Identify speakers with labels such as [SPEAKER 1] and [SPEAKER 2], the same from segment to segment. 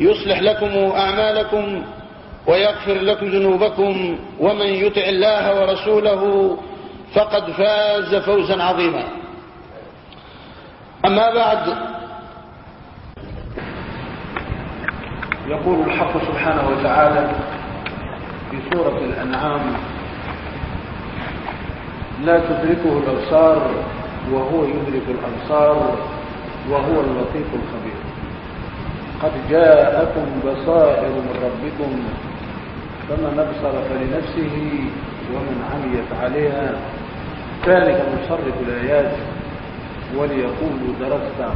[SPEAKER 1] يصلح لكم أعمالكم ويغفر لكم ذنوبكم ومن يطع الله ورسوله فقد فاز فوزا عظيما أما بعد
[SPEAKER 2] يقول الحق سبحانه وتعالى في سورة الأنعام لا تدركه الأبصار وهو يدرك الأبصار وهو اللطيف الخبير قد جاءكم بصائر من ربكم فمن ابصر فلنفسه ومن عمي فعليها ذلك مصرف الايات وليقولوا درست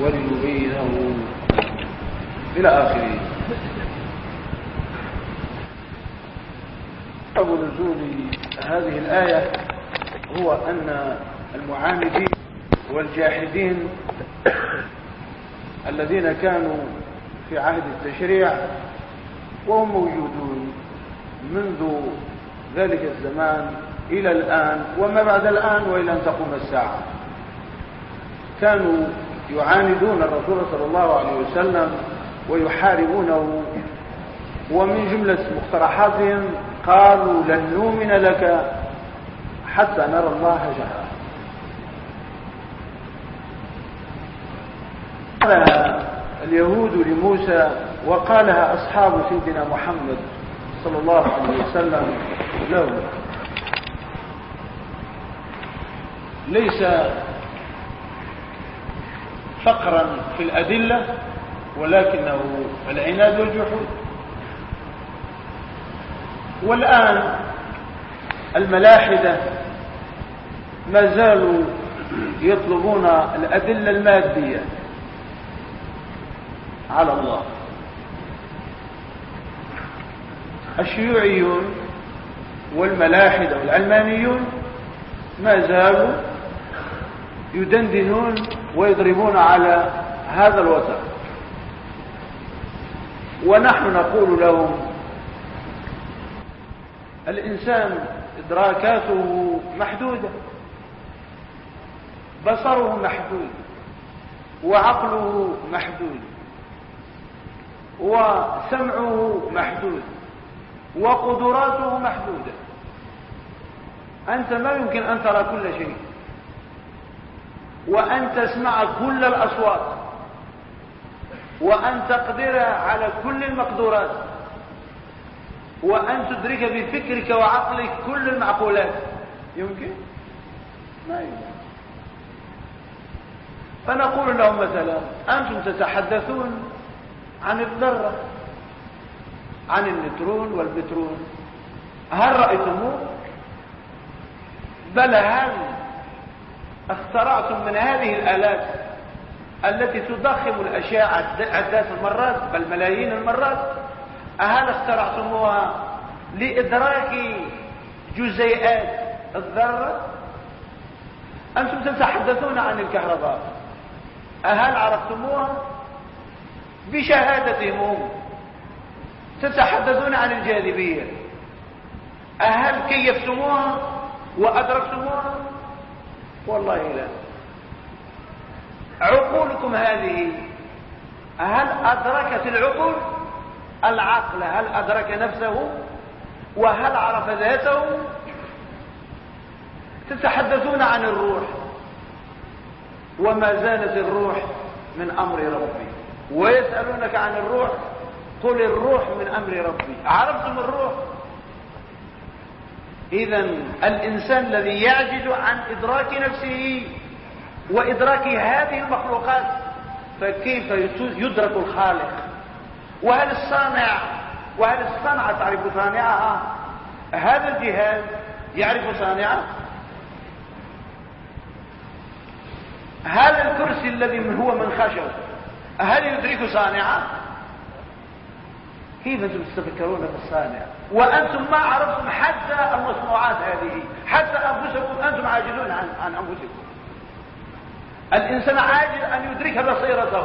[SPEAKER 2] ولنبينه الى اخره سبب نزول هذه الايه هو ان المعاندين والجاحدين الذين كانوا في عهد التشريع وهم موجودون منذ ذلك الزمان إلى الآن وما بعد الآن وإلى أن تقوم الساعة كانوا يعاندون الرسول صلى الله عليه وسلم ويحاربونه ومن جملة مقترحاتهم قالوا لن نؤمن لك حتى نرى الله جهرا اليهود لموسى وقالها أصحاب سيدنا محمد صلى الله عليه وسلم له ليس فقرا في الأدلة ولكنه العناد والجحود والآن الملاحدة ما زالوا يطلبون الأدلة المادية على الله الشيوعيون والملاحدة والعلمانيون ما زالوا يدندنون ويضربون على
[SPEAKER 3] هذا الوتر
[SPEAKER 2] ونحن نقول لهم الإنسان إدراكاته محدودة بصره محدود وعقله محدود وسمعه محدود وقدراته محدودة أنت ما يمكن أن ترى كل شيء وأن تسمع كل الأصوات وأن تقدر على كل المقدورات وأن تدرك بفكرك وعقلك كل المعقولات يمكن؟ ما يمكن فنقول لهم مثلا أنتم تتحدثون عن الذرة عن النترون والبترون هل رأيتموه بل هل اخترعتم من هذه الآلات التي تضخم الأشعة عدات المرات بل ملايين المرات أهل اخترعتموها لإدراك جزيئات الذرة أنتم تتحدثون عن الكهرباء أهل عرفتموها بشهادتهم تتحدثون عن الجاذبية أهل كيفتموها وأدركتموها والله لا عقولكم هذه هل أدركت العقول العقل هل أدرك نفسه وهل عرف ذاته
[SPEAKER 3] تتحدثون عن الروح
[SPEAKER 2] وما زالت الروح من أمر ربي ويسألونك عن الروح قل الروح من أمر ربي عرفتم الروح إذا الإنسان الذي يعجز عن إدراك نفسه وإدراك هذه المخلوقات فكيف يدرك الخالق وهل الصانع وهل الصنعة تعرف صانعها هذا الجهاز يعرف صانعه هذا الكرسي الذي من هو من خشب هل يدرك صانعه كيف انتم تتفكرون في الصانع وانتم ما عرفتم حتى المصنوعات هذه حتى انفسكم انتم عاجزون عن, عن انفسكم الانسان عاجز ان يدرك بصيرته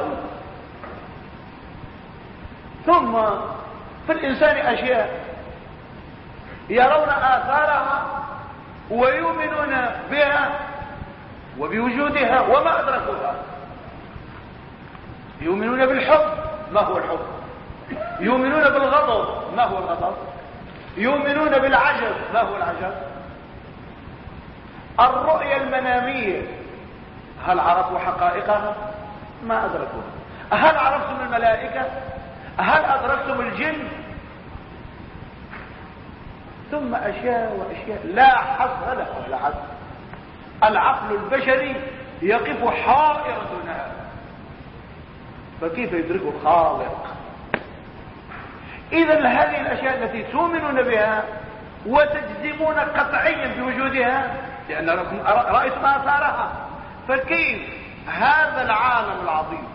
[SPEAKER 2] ثم في الانسان اشياء يرون اثارها ويؤمنون بها وبوجودها وما ادركوها يؤمنون بالحب ما هو الحب يؤمنون بالغضب ما هو الغضب يؤمنون بالعجب ما هو العجب الرؤية المنامية هل عرفوا حقائقها ما أدركوها هل عرفتم الملائكة هل أدركتم الجن ثم أشياء وأشياء لا حصر لها ولا حصر العقل البشري يقف حائر دونها فكيف يدركه الخالق اذا هذه الاشياء التي تؤمنون بها وتجزمون قطعيا بوجودها
[SPEAKER 1] لان رايتم
[SPEAKER 2] اثارها فكيف هذا العالم العظيم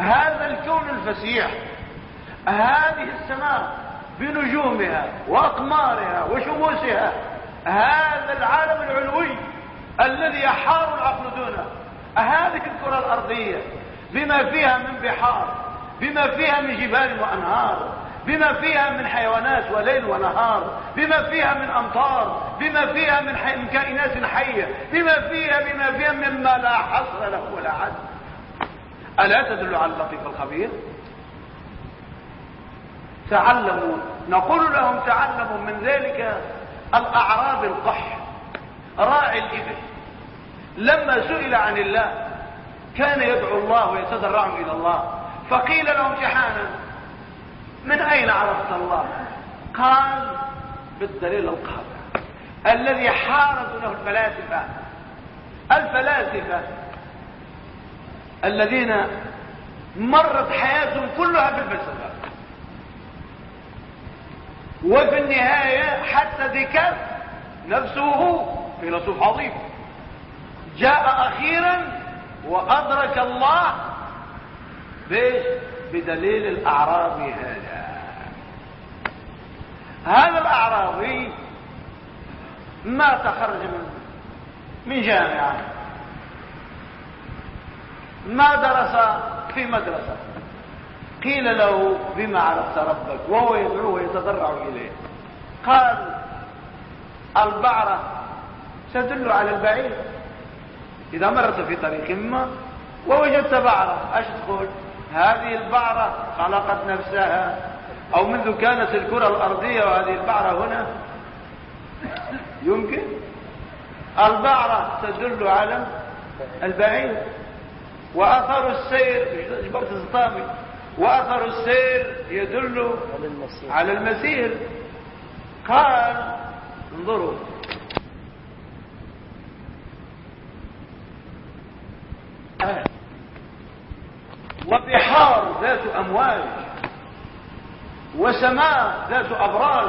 [SPEAKER 2] هذا الكون الفسيح هذه السماء بنجومها واقمارها وشموسها هذا العالم العلوي الذي يحار العقل دونه هذه الكره الارضيه بما فيها من بحار بما فيها من جبال وأنهار بما فيها من حيوانات وليل ونهار بما فيها من أمطار بما فيها من, حي... من كائنات حية بما فيها بما فيها مما لا حصر له ولا عد ألا تدل على اللطيف الخبير تعلموا نقول لهم تعلموا من ذلك الأعراب القح راعي الإبل لما سئل عن الله كان يدعو الله ويتضرعهم إلى الله فقيل لهم جحانا من أين عرفت الله قال بالدليل القاطع الذي حارب له الفلاسفة الفلاسفة الذين مرت حياتهم كلها بالفلسفة وفي النهاية حتى ديكارت نفسه فيلسوف عظيم جاء أخيرا وأدرك الله بايش بدليل الأعرابي هذا هذا الأعرابي ما تخرج من من جامعة ما درس في مدرسة قيل له بما عرفت ربك وهو يدعوه ويتضرع إليه قال البعرة تدل على البعير إذا مرت في طريق ما ووجدت بعرة ايش تقول هذه البعرة خلقت نفسها أو منذ كانت الكرة الأرضية وهذه البعرة هنا يمكن البعرة تدل على البعير وأثر السير جبرت الزطامي وأثر السير يدل على المسير
[SPEAKER 3] قال
[SPEAKER 2] انظروا وبحار ذات أمواج
[SPEAKER 3] وسماء ذات
[SPEAKER 2] أبراج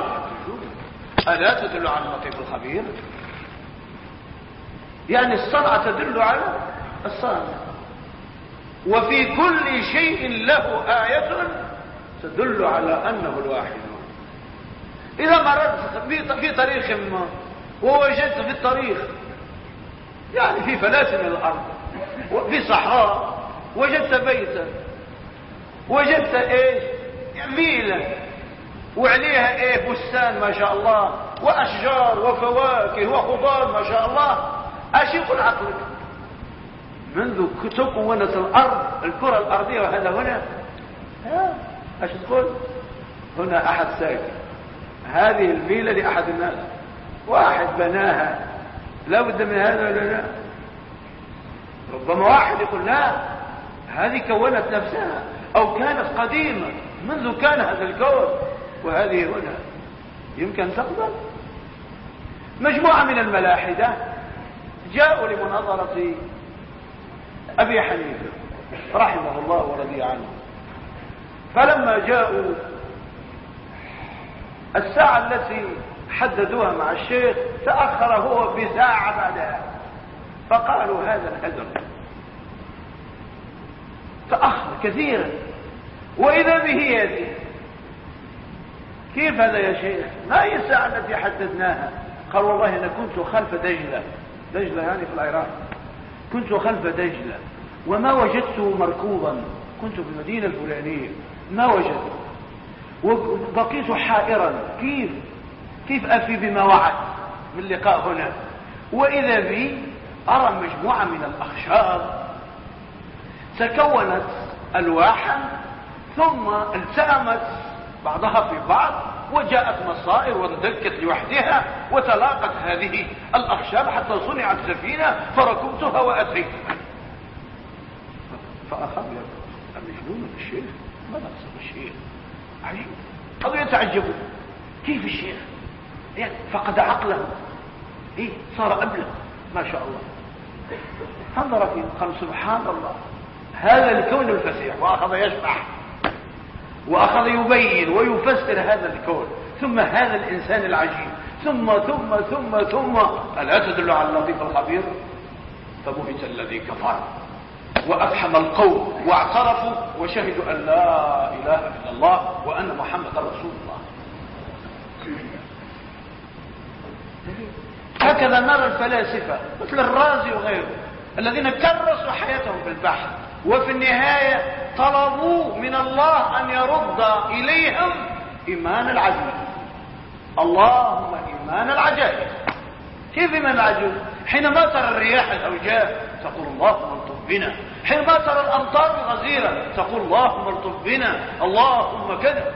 [SPEAKER 2] ألا تدل على اللطيف الخبير يعني الصنعة تدل على الصانع وفي كل شيء له آية تدل على أنه الواحد إذا مررت في طريق ما ووجدت في الطريق يعني في فلات الأرض في صحراء وجدت بيتا وجدت ايش ميلا وعليها ايه بستان ما شاء الله واشجار وفواكه وخضار ما شاء الله اشيق العقل منذ تكونت الارض الكره الارضيه وهذا هنا ها اش تقول هنا احد ساكن هذه الميله لاحد الناس واحد بناها لا بد من هذا ولا لا ربما واحد يقول لا هذه كونت نفسها أو كانت قديمة منذ كان هذا الكون وهذه هنا يمكن تقبل مجموعة من الملاحدة جاءوا لمناظرة أبي حنيفة رحمه الله ورضي عنه فلما جاءوا الساعة التي حددوها مع الشيخ تأخر هو بساعة بعدها فقالوا هذا الهدر تأخر كثيرا وإذا به يأتي كيف هذا يا شيخ ما هي الساعة التي حددناها قال والله أنا كنت خلف دجلة دجلة يعني في العراق كنت خلف دجلة وما وجدته مركوبا كنت في المدينة الفلانية ما وجدته وبقيت حائرا كيف كيف أفي بما وعد من لقاء هنا وإذا بي أرى مجموعة من الأخشاب تكونت ألواحا ثم التأمت بعضها في بعض وجاءت مصائر واندكت لوحدها وتلاقت هذه الأخشاب حتى صنعت سفينة فركبتها وأتيتها فأخذ المجنون الشيخ ماذا قصد الشيخ عجيب قالوا يتعجبون كيف الشيخ يعني فقد عقله ايه صار أبله ما شاء الله فنظر فيه قال سبحان الله هذا الكون الفسيح وأخذ يشرح
[SPEAKER 3] وأخذ يبين
[SPEAKER 2] ويفسر هذا الكون ثم هذا الإنسان العجيب ثم ثم ثم ثم ألا تدل على اللطيف الخبير فبهت الذي كفر وأفحم القوم واعترفوا وشهدوا أن لا إله إلا الله وأن محمد رسول الله هكذا نرى الفلاسفة مثل الرازي وغيره الذين كرسوا حياتهم في البحر وفي النهاية طلبوا من الله أن يرد إليهم إيمان العجل اللهم إيمان العجل كيف إيمان العجل؟ حينما ترى الرياح الأوجاء تقول اللهم ارطب بنا حينما ترى الأمطار غزيرة تقول اللهم ارطب بنا اللهم كذا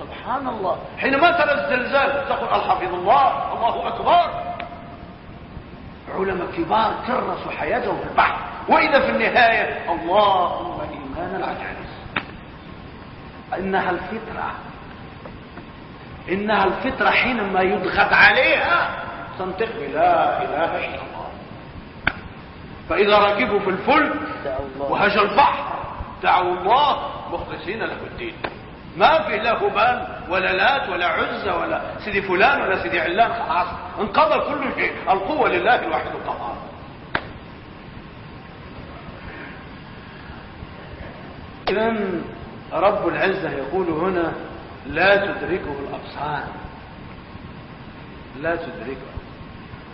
[SPEAKER 2] سبحان الله حينما ترى الزلزال تقول الحفظ الله الله أكبر علماء كبار كرسوا حياتهم في البحر واذا في النهايه اللهم ايمان العجائز انها الفطره انها الفطره حينما يضغط عليها تنطق بلا اله الا الله فاذا ركبوا في الفلك وهج البحر دعوا الله مخلصين له الدين ما في لا هبال ولا لات ولا عزة ولا سيدي فلان ولا سيدي علان خلاص انقضى كل شيء القوة لله الواحد القهار اذا رب العزة يقول هنا لا تدركه الابصار لا تدركه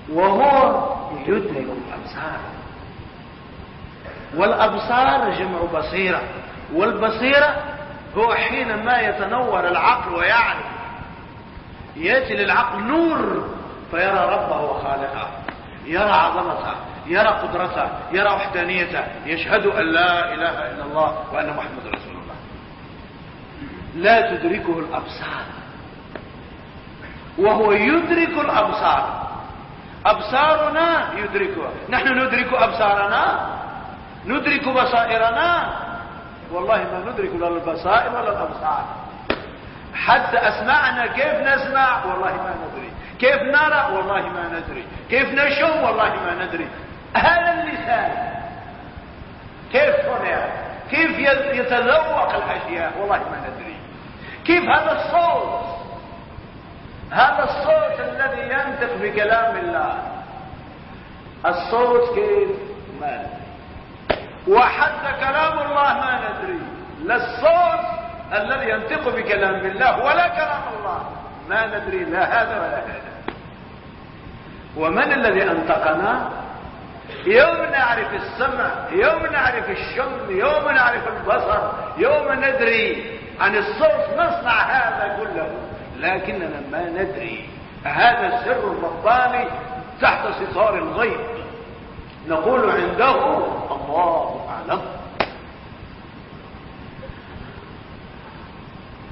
[SPEAKER 3] وهو
[SPEAKER 2] يدرك الابصار والابصار جمع بصيره والبصيره هو حينما يتنور العقل ويعرف يأتي للعقل نور فيرى ربه وخالقه يرى عظمته يرى قدرته يرى وحدانيته يشهد أن لا إله إلا الله وأن محمد رسول الله لا تدركه الأبصار وهو يدرك الأبصار أبصارنا يدركها نحن ندرك أبصارنا ندرك بصائرنا والله ما ندرك لا البصائر ولا الابصار حتى اسمعنا كيف نسمع والله ما ندري كيف نرى والله ما ندري كيف نشم والله ما ندري هذا اللسان كيف صنع كيف يتذوق الاشياء والله ما ندري كيف هذا الصوت هذا الصوت الذي ينطق بكلام الله الصوت كيف ما ندري وحتى كلام الله ما ندري لا الصوت الذي ينطق بكلام الله ولا كلام الله ما ندري لا هذا ولا هذا ومن الذي انطقنا يوم نعرف السمع يوم نعرف الشم يوم نعرف البصر يوم ندري عن الصوت نصنع هذا كله لكننا ما ندري هذا السر الرباني تحت ستار الغيب نقول عنده الله أعلم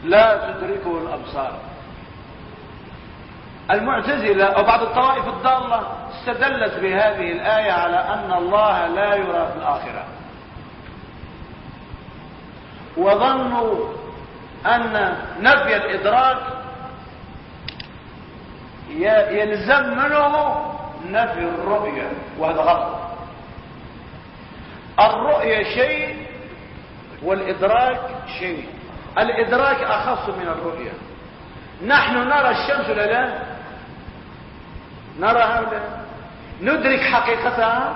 [SPEAKER 2] لا تدركه الأبصار المعتزلة أو بعض الطوائف الضالة استدلت بهذه الآية على أن الله لا يرى في الآخرة وظنوا أن نفي الإدراك يلزم منه نفي الرؤية وهذا غلط الرؤية شيء والإدراك شيء الإدراك أخص من الرؤية نحن نرى الشمس ولا لا نرى هذا ندرك حقيقتها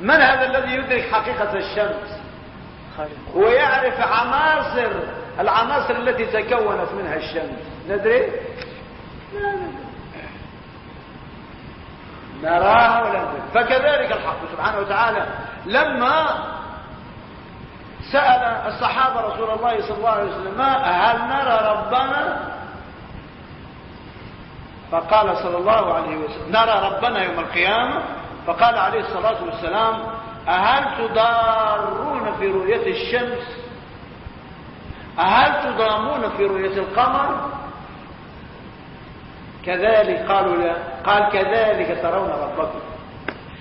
[SPEAKER 2] من هذا الذي يدرك حقيقة الشمس ويعرف عناصر العناصر التي تكونت منها الشمس ندري لا لا نراه ولم فكذلك الحق سبحانه وتعالى لما سأل الصحابة رسول الله صلى الله عليه وسلم هل نرى ربنا فقال صلى الله عليه وسلم نرى ربنا يوم القيامة فقال عليه الصلاة والسلام أهل تضارون في رؤية الشمس أهل تضامون في رؤية القمر كذلك قالوا لا قال كذلك ترون ربكم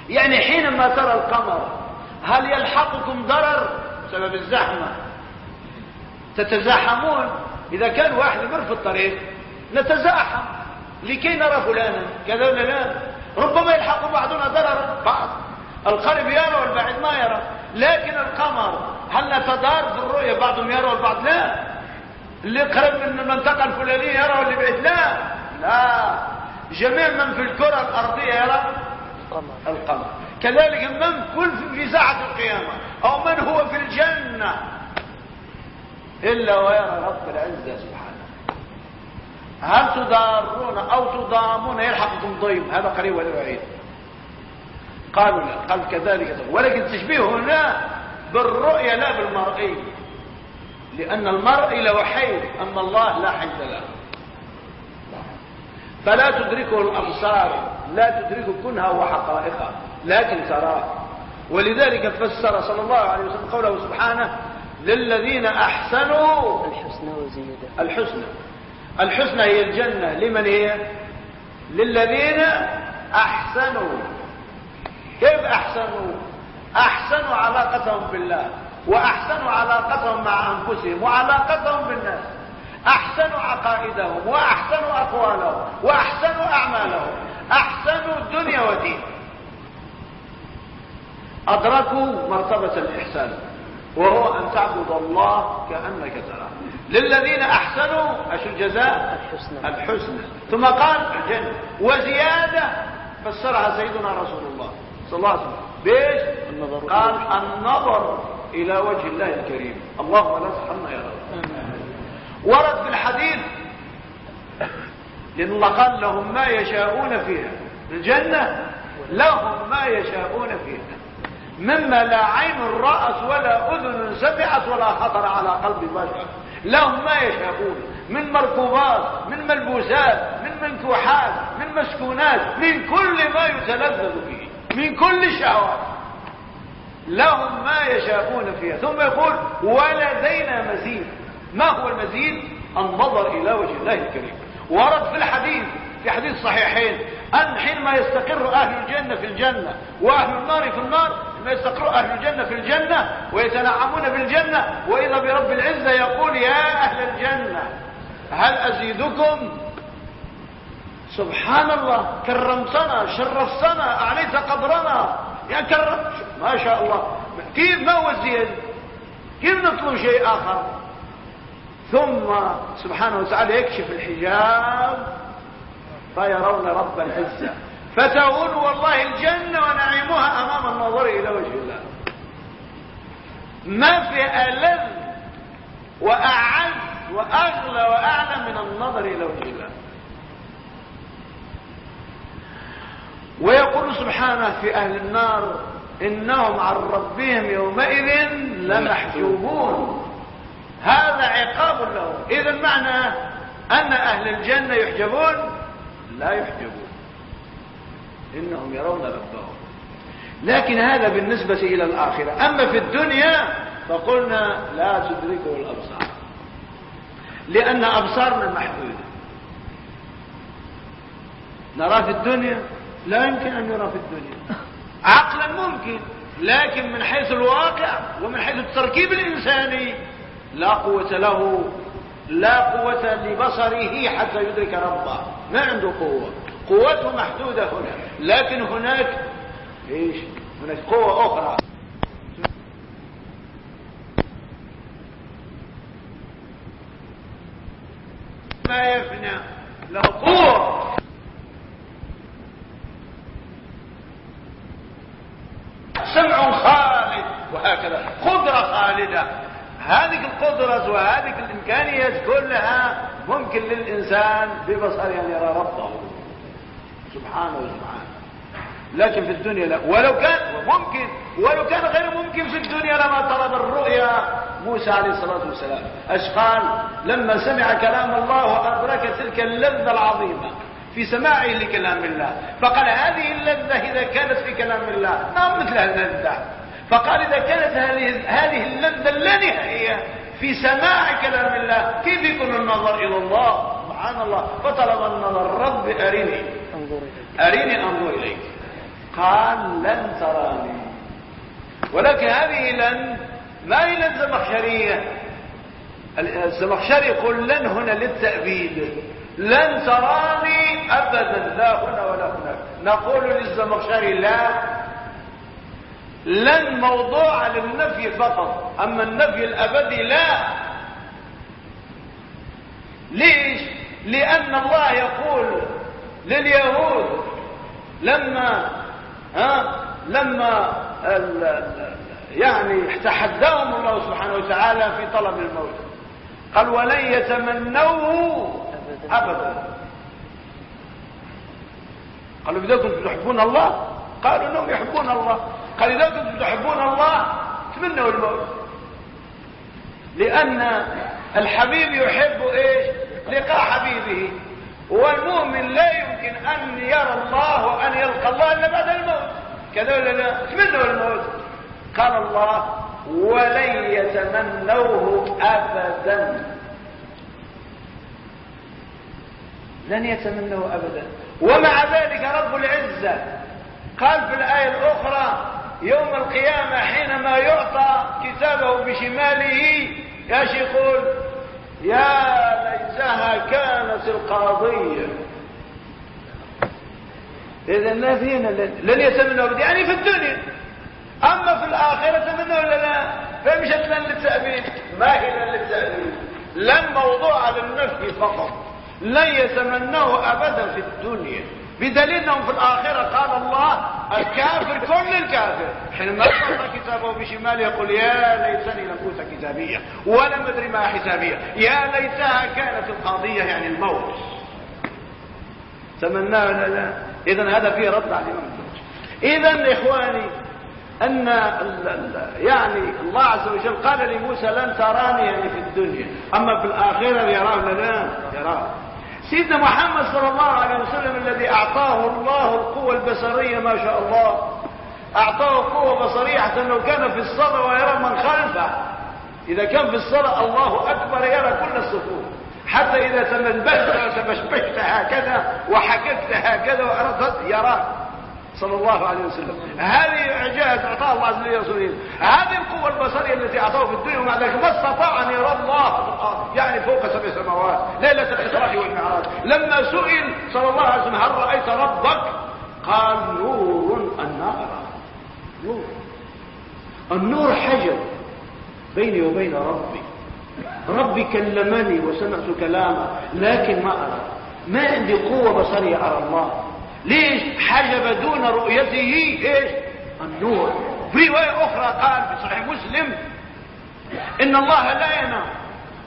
[SPEAKER 2] يعني حينما ترى القمر هل يلحقكم ضرر بسبب الزحمة تتزاحمون إذا كان واحد مر في الطريق نتزاحم لكي نرى فلانا كذا ولا لا ربما يلحق بعضنا ضرر بعض القريب يرى والبعيد ما يرى لكن القمر هل نتدار في الرؤية بعضهم يرى والبعض لا اللي قريب من المنطقة الفلانية يرى واللي بعيد لا لا آه. جميع من في الكرة الأرضية يرى القمر كذلك من كل في ساعة القيامة أو من هو في الجنة إلا ويرى رب العزة سبحانه هل تضارون أو تضامون يلحقكم ضيم هذا قريب ولا بعيد قالوا لا قال كذلك ولكن تشبيه هنا بالرؤية لا بالمرئي لأن المرئي لوحيد أما الله لا حد له فلا تدركه الأبصار لا تدركه كنها وحقائقها لكن تراه ولذلك فسر صلى الله عليه وسلم قوله سبحانه للذين أحسنوا الحسنى وزيادة الحسنى الحسنى هي الجنة لمن هي للذين أحسنوا كيف أحسنوا أحسنوا علاقتهم بالله وأحسنوا علاقتهم مع أنفسهم وعلاقتهم بالناس احسنوا عقائدهم واحسنوا اقوالهم واحسنوا اعمالهم احسنوا الدنيا ودين ادركوا مرتبة الاحسان وهو ان تعبد الله كأنك ترى للذين احسنوا ايش الجزاء الحسنى الحسنى ثم قال الجنة وزيادة فسرها سيدنا رسول الله صلى الله عليه وسلم بايش قال النظر الى وجه الله الكريم اللهم لا تحرمنا يا رب ورد في الحديث لأن الله قال لهم ما يشاءون فيها الجنة لهم ما يشاءون فيها مما لا عين رأت ولا أذن سمعت ولا خطر على قلب بشر لهم ما يشاءون من مركوبات من ملبوسات من منكوحات من مسكونات من كل ما يتلذذ به من كل الشهوات لهم ما يشاءون فيها ثم يقول ولدينا مزيد ما هو المزيد النظر إلى وجه الله الكريم ورد في الحديث في حديث صحيحين أن حينما يستقر أهل الجنة في الجنة وأهل النار في النار ما يستقر أهل الجنة في الجنة ويتنعمون بالجنة وإذا برب العزة يقول يا أهل الجنة هل أزيدكم سبحان الله كرمتنا شرفتنا أعليت قدرنا يا كرم ما شاء الله كيف ما هو الزيادة كيف نطلب شيء آخر ثم سبحانه وتعالى يكشف الحجاب فيرون رب العزة فتقول والله الجنة ونعيمها أمام النظر إلى وجه الله ما في ألذ وأعز وأغلى وأعلى من النظر إلى وجه الله ويقول سبحانه في أهل النار إنهم عن ربهم يومئذ لمحجوبون هذا عقاب له اذا معنى ان اهل الجنة يحجبون لا يحجبون انهم يرون ربهم لكن هذا بالنسبة الى الاخرة اما في الدنيا فقلنا لا تدركه الابصار لان ابصارنا محدودة نرى في الدنيا لا يمكن ان نرى في الدنيا عقلا ممكن لكن من حيث الواقع ومن حيث التركيب الانساني لا قوة له لا قوة لبصره حتى يدرك ربه ما عنده قوة قوته محدودة هنا لكن هناك ايش هناك قوة اخرى ما يفنى له قوة
[SPEAKER 3] سمع خالد وهكذا قدرة
[SPEAKER 2] خالدة
[SPEAKER 3] هذه القدرة وهذه الإمكانيات كلها
[SPEAKER 2] ممكن للإنسان ببصره أن يرى ربه سبحانه وسبحانه لكن في الدنيا لا ولو كان ممكن ولو كان غير ممكن في الدنيا لما طلب الرؤيا موسى عليه الصلاة والسلام أشقال لما سمع كلام الله أدرك تلك اللذة العظيمة في سماعه لكلام الله فقال هذه اللذة إذا كانت في كلام الله ما مثل اللذة فقال إذا كانت هذه اللذة اللانهائية في سماع كلام الله كيف يكون النظر إلى الله سبحان الله فطلب النظر رب أرني أنظر أرني أنظر إليك قال لن تراني ولكن هذه لن ما هي لن زمخشرية الزمخشري يقول لن هنا للتأبيد لن تراني أبدا لا هنا ولا هناك نقول للزمخشري لا لن موضوع للنفي فقط أما النفي الأبدي لا ليش لأن الله يقول لليهود لما ها لما يعني تحداهم الله سبحانه وتعالى في طلب الموت قال ولن يتمنوه أبدا قالوا بدكم تحبون الله قالوا انهم يحبون الله قال إذا كنتم تحبون الله تمنوا الموت لأن الحبيب يحب إيش لقاء حبيبه والمؤمن لا يمكن أن يرى الله وأن يلقى الله إلا بعد الموت كذلك تمنوا الموت قال الله ولن يتمنوه أبدا لن يتمنوه أبدا ومع ذلك رب العزة قال في الآية الأخرى يوم القيامة حينما يعطى كتابه بشماله ايش يقول يا ليتها كانت القاضية إذا الناس هنا لن يتمنوا بدي يعني في الدنيا أما في الآخرة تمنوا ولا لا فمشت لن للتأمين ما هي لن للتأمين لن موضوع للنفي فقط لن يتمناه أبدا في الدنيا بدليل أنهم في الآخرة قال الله الكافر كل الكافر حينما يقرأ كتابه بشماله يقول يا ليتني لم اوت كتابيه ولم ادري ما حسابيه يا ليتها كانت القاضيه يعني الموت تمناه لا لا اذا هذا فيه رد على الامام اذا اخواني ان يعني الله عز وجل قال لموسى لن تراني يعني في الدنيا اما في الاخره يراه لنا يراه سيدنا محمد صلى الله عليه وسلم الذي أعطاه الله القوة البصرية ما شاء الله أعطاه قوة بصرية حتى لو كان في الصلاة ويرى من خلفه إذا كان في الصلاة الله أكبر يرى كل الصفوف حتى إذا تنبهت هكذا وحككت هكذا وأردت يراه صلى الله عليه وسلم هذه اعجاز اعطاه الله عز وجل لرسوله هذه القوه البصريه التي اعطاه في الدنيا ومع ذلك ما استطاع ان يرى الله يعني فوق سبع سماوات ليله الاسراء والمعراج لما سئل صلى الله عليه وسلم هل رايت ربك قال
[SPEAKER 3] نور
[SPEAKER 2] النار نور
[SPEAKER 3] النور حجر
[SPEAKER 2] بيني وبين ربي ربي كلمني وسمعت كلامه لكن ما ارى ما عندي قوه بصريه ارى الله ليش حجب دون رؤيته ايش النور في رواية اخرى قال في صحيح مسلم ان الله لا ينام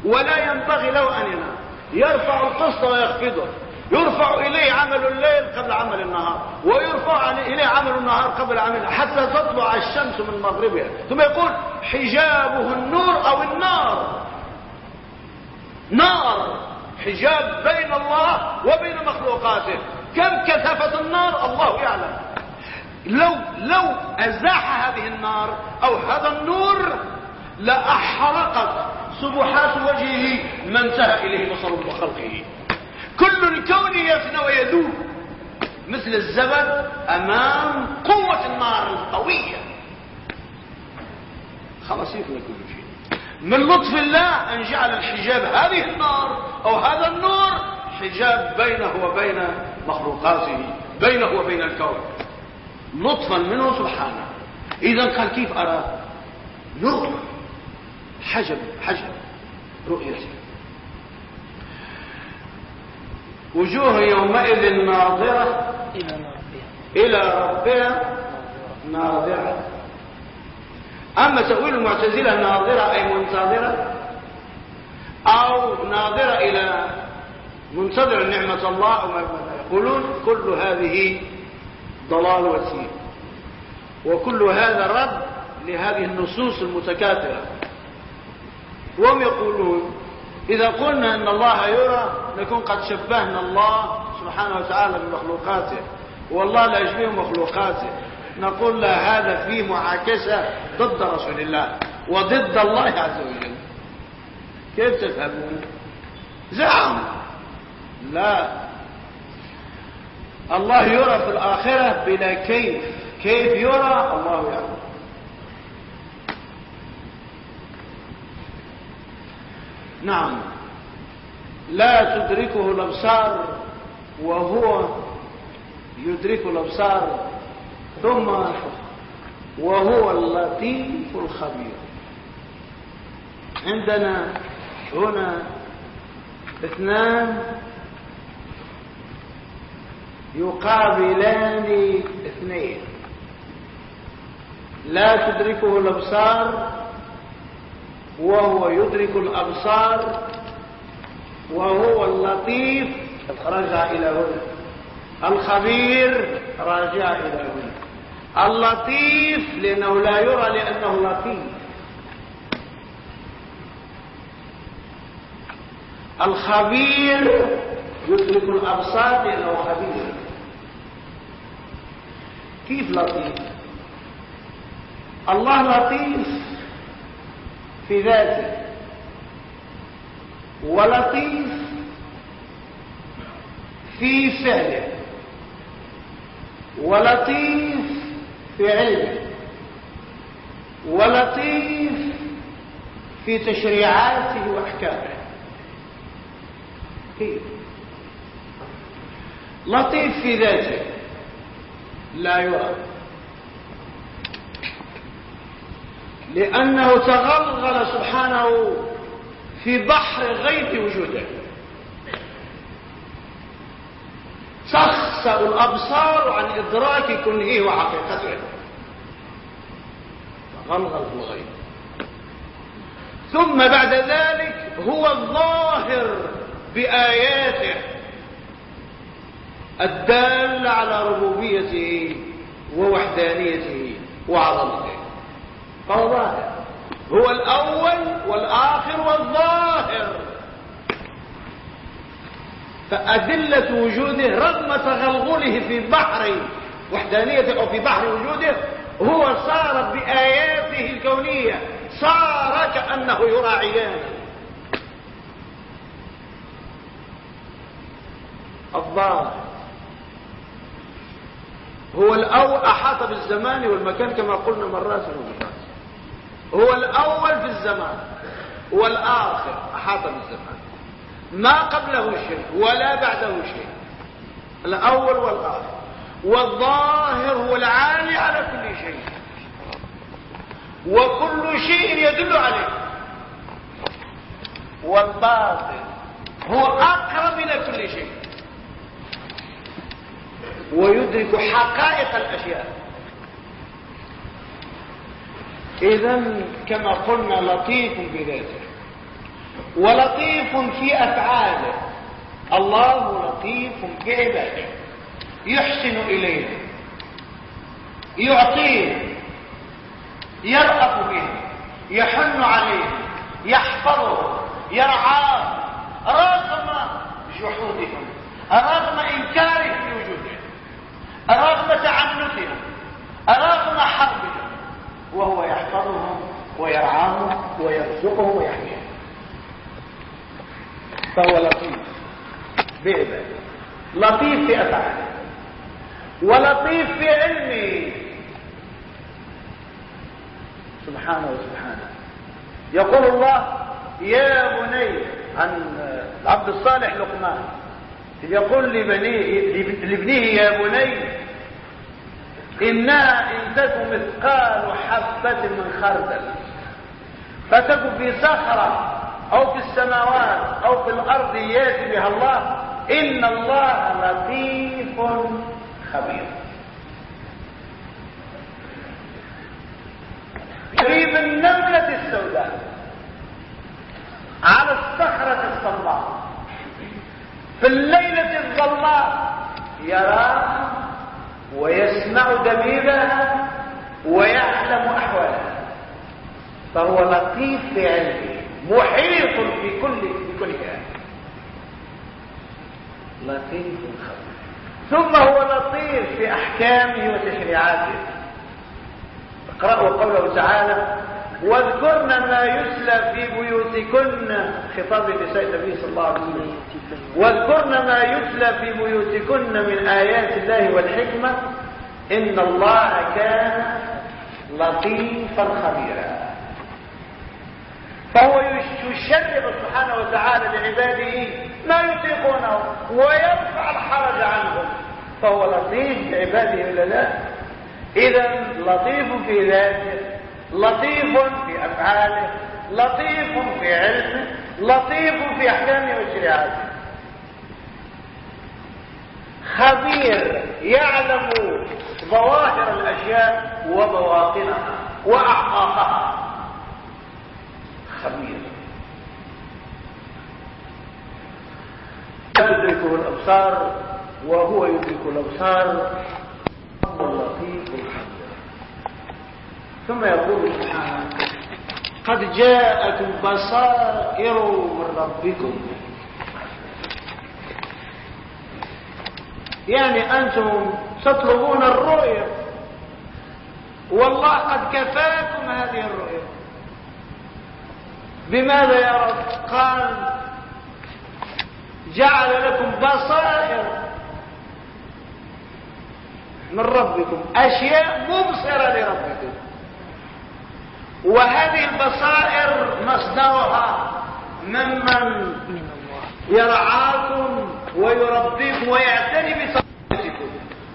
[SPEAKER 2] ولا ينبغي له ان ينام يرفع القسط ويخفضه يرفع اليه عمل الليل قبل عمل النهار ويرفع اليه عمل النهار قبل عمل حتى تطلع الشمس من مغربها ثم يقول حجابه النور او النار نار حجاب بين الله وبين مخلوقاته كم كثافة النار الله يعلم لو لو ازاح هذه النار او هذا النور لاحرقت سبحات وجهه ما انتهى اليه بصر خلقه كل الكون يفنى ويذوب مثل الزبد امام قوة النار القوية خلاص يفنى كل شيء من لطف الله ان جعل الحجاب هذه النار او هذا النور حجاب بينه وبين مخلوقاته بينه وبين الكون لطفا منه سبحانه اذا قال كيف ارى نور حجب حجب رؤيته وجوه يومئذ ناظرة إلى ربها ناظرة أما تقول المعتزلة ناظرة أي منتظرة أو ناظرة إلى منتظر نعمة الله أو ما يقولون كل هذه ضلال وسيء وكل هذا رد لهذه النصوص المتكاثرة وهم يقولون إذا قلنا أن الله يرى نكون قد شبهنا الله سبحانه وتعالى بمخلوقاته والله لا يشبه مخلوقاته نقول لا هذا فيه معاكسة ضد رسول الله وضد الله عز وجل كيف تفهمون زعم لا الله يرى في الآخرة بلا كيف كيف يرى الله يعلم نعم لا تدركه الأبصار وهو يدرك الأبصار ثم وهو اللطيف الخبير عندنا هنا اثنان يقابلان اثنين لا تدركه الابصار وهو يدرك الابصار وهو اللطيف رجع الى هنا الخبير راجع الى هنا اللطيف لانه لا يرى لانه لطيف الخبير يدرك الابصار لانه خبير كيف لطيف الله لطيف في ذاته ولطيف في فعله ولطيف في علمه
[SPEAKER 3] ولطيف في تشريعاته واحكامه
[SPEAKER 2] كيف لطيف في ذاته لا يرى لأنه تغلغل سبحانه في بحر غيب وجوده تخسأ الأبصار عن إدراك كنهه وحقيقته تغلغل في الغيب ثم بعد ذلك هو الظاهر بآياته الدال على ربوبيته ووحدانيته وعظمته فهو ظاهر هو الأول والآخر والظاهر فأدلة وجوده رغم تغلغله في بحر وحدانيته أو في بحر وجوده هو صار بآياته الكونية صار كأنه يرى الظاهر هو الأول أحاط بالزمان والمكان كما قلنا مرات ومرات هو الأول في الزمان والآخر أحاط بالزمان ما قبله شيء ولا بعده شيء الأول والآخر والظاهر هو العالي على كل شيء وكل شيء يدل عليه والباطن هو أقرب إلى كل شيء ويدرك حقائق الأشياء إذا كما قلنا لطيف بذاته ولطيف في أفعاله الله لطيف بعباده يحسن إليه يعطيه يرأف به يحن عليه يحفظه يرعاه رغم جحودهم رغم إنكاره في وجوده رغم تعنتهم رغم حربهم وهو يحفظهم ويرعاهم ويرزقهم ويحميهم فهو لطيف بعباده لطيف في افعاله ولطيف في علمه سبحانه وسبحانه يقول الله يا بني عن العبد الصالح لقمان يقول لبنيه لابنه يا بني إنها إن تك مثقال حبة من خردل فتك في صخرة أو في السماوات أو في الأرض يأتي بها الله إن الله لطيف خبير قريب النملة السوداء على الصخرة الصماء في الليلة الظلماء يرى ويسمع دبيبها ويعلم أحوالها فهو لطيف في علمه محيط في كل في كل شيء
[SPEAKER 3] لطيف الخبر
[SPEAKER 2] ثم هو لطيف في أحكامه وتشريعاته
[SPEAKER 3] اقرأوا قوله تعالى
[SPEAKER 2] واذكرن ما يتلى في بيوتكن خطاب لسيد النبي صلى الله عليه وسلم واذكرن ما يتلى في بيوتكن من آيات الله والحكمة إن الله كان لطيفا خبيرا فهو يشرب سبحانه وتعالى لعباده ما يطيقونه ويرفع الحرج عنهم فهو لطيف لعباده ولا لا اذا لطيف في ذاته لطيف في أفعاله لطيف في علمه لطيف في أحكامه وشريعته
[SPEAKER 3] خبير
[SPEAKER 2] يعلم ظواهر الأشياء وبواطنها وأحقاقها خبير تدركه الأبصار وهو يدرك الأبصار الله لطيف الخبير ثم يقول سبحانه قد جاءكم بصائر من ربكم يعني أنتم تطلبون الرؤية والله قد كفاكم هذه الرؤية بماذا يا رب قال جعل لكم بصائر من ربكم أشياء مبصرة لربكم وهذه البصائر مصدرها ممن يرعاكم ويربيكم ويعتني بتربيتكم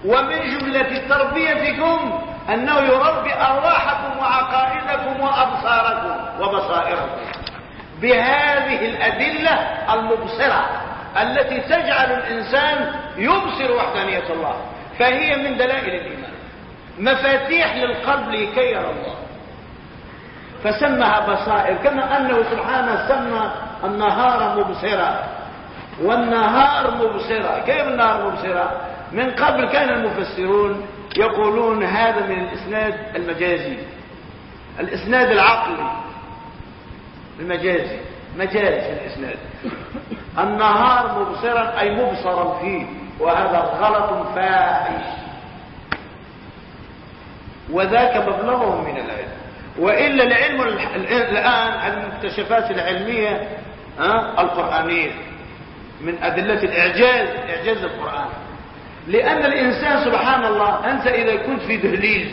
[SPEAKER 2] ومن جملة تربيتكم أنه يربي أرواحكم وعقائدكم وأبصاركم وبصائركم بهذه الأدلة المبصرة التي تجعل الإنسان يبصر وحدانية الله فهي من دلائل الإيمان مفاتيح للقلب لكي يرى الله فسمها بصائر كما أنه سبحانه سمى النهار مبصرا والنهار مبصرا كيف النهار مبصرا من قبل كان المفسرون يقولون هذا من الإسناد المجازي الإسناد العقلي المجازي مجاز في الإسناد النهار مبصرا أي مبصرا فيه وهذا غلط فاحش وذاك مبلغهم من العلم وإلا العلم الآن المكتشفات العلمية القرآنية من أدلة الإعجاز إعجاز القرآن لأن الإنسان سبحان الله أنت إذا كنت في دهليز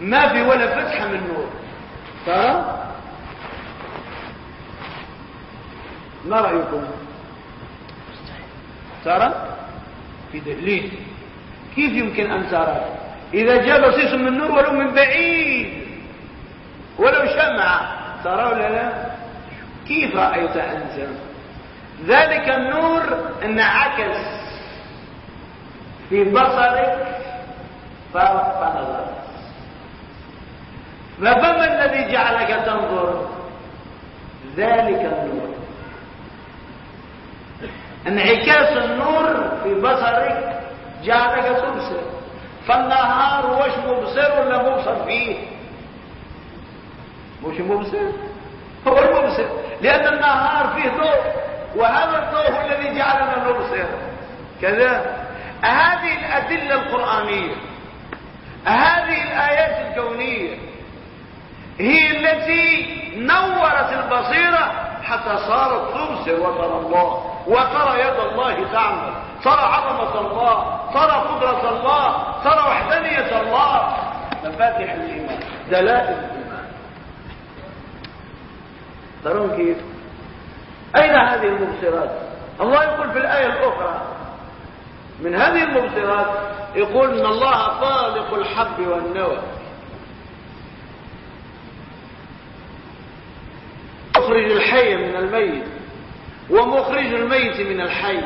[SPEAKER 2] ما في ولا فتحة من نور ترى ما رأيكم ترى في دهليز كيف يمكن أن ترى إذا جاء بصيص من نور ولو من بعيد ولو شمع ترى ولا لا كيف رأيت أنت ذلك النور انعكس في بصرك فنظرت فما الذي جعلك تنظر ذلك النور انعكاس النور في بصرك جعلك تبصر فالنهار وش مبصر ولا مبصر فيه مش مبصر هو المبصر لأن النهار فيه ضوء وهذا الضوء هو الذي جعلنا نبصر كذا هذه الأدلة القرآنية هذه الآيات الكونية هي التي نورت البصيرة حتى صارت تبصر وترى الله وترى يد الله تعمل ترى عظمة الله ترى قدرة الله ترى وحدانية الله مفاتيح الإيمان دلائل ترون كيف أين هذه المبصرات الله يقول في الآية الأخرى من هذه المبصرات يقول إن الله خالق الحب والنوى مخرج الحي من الميت ومخرج الميت من الحي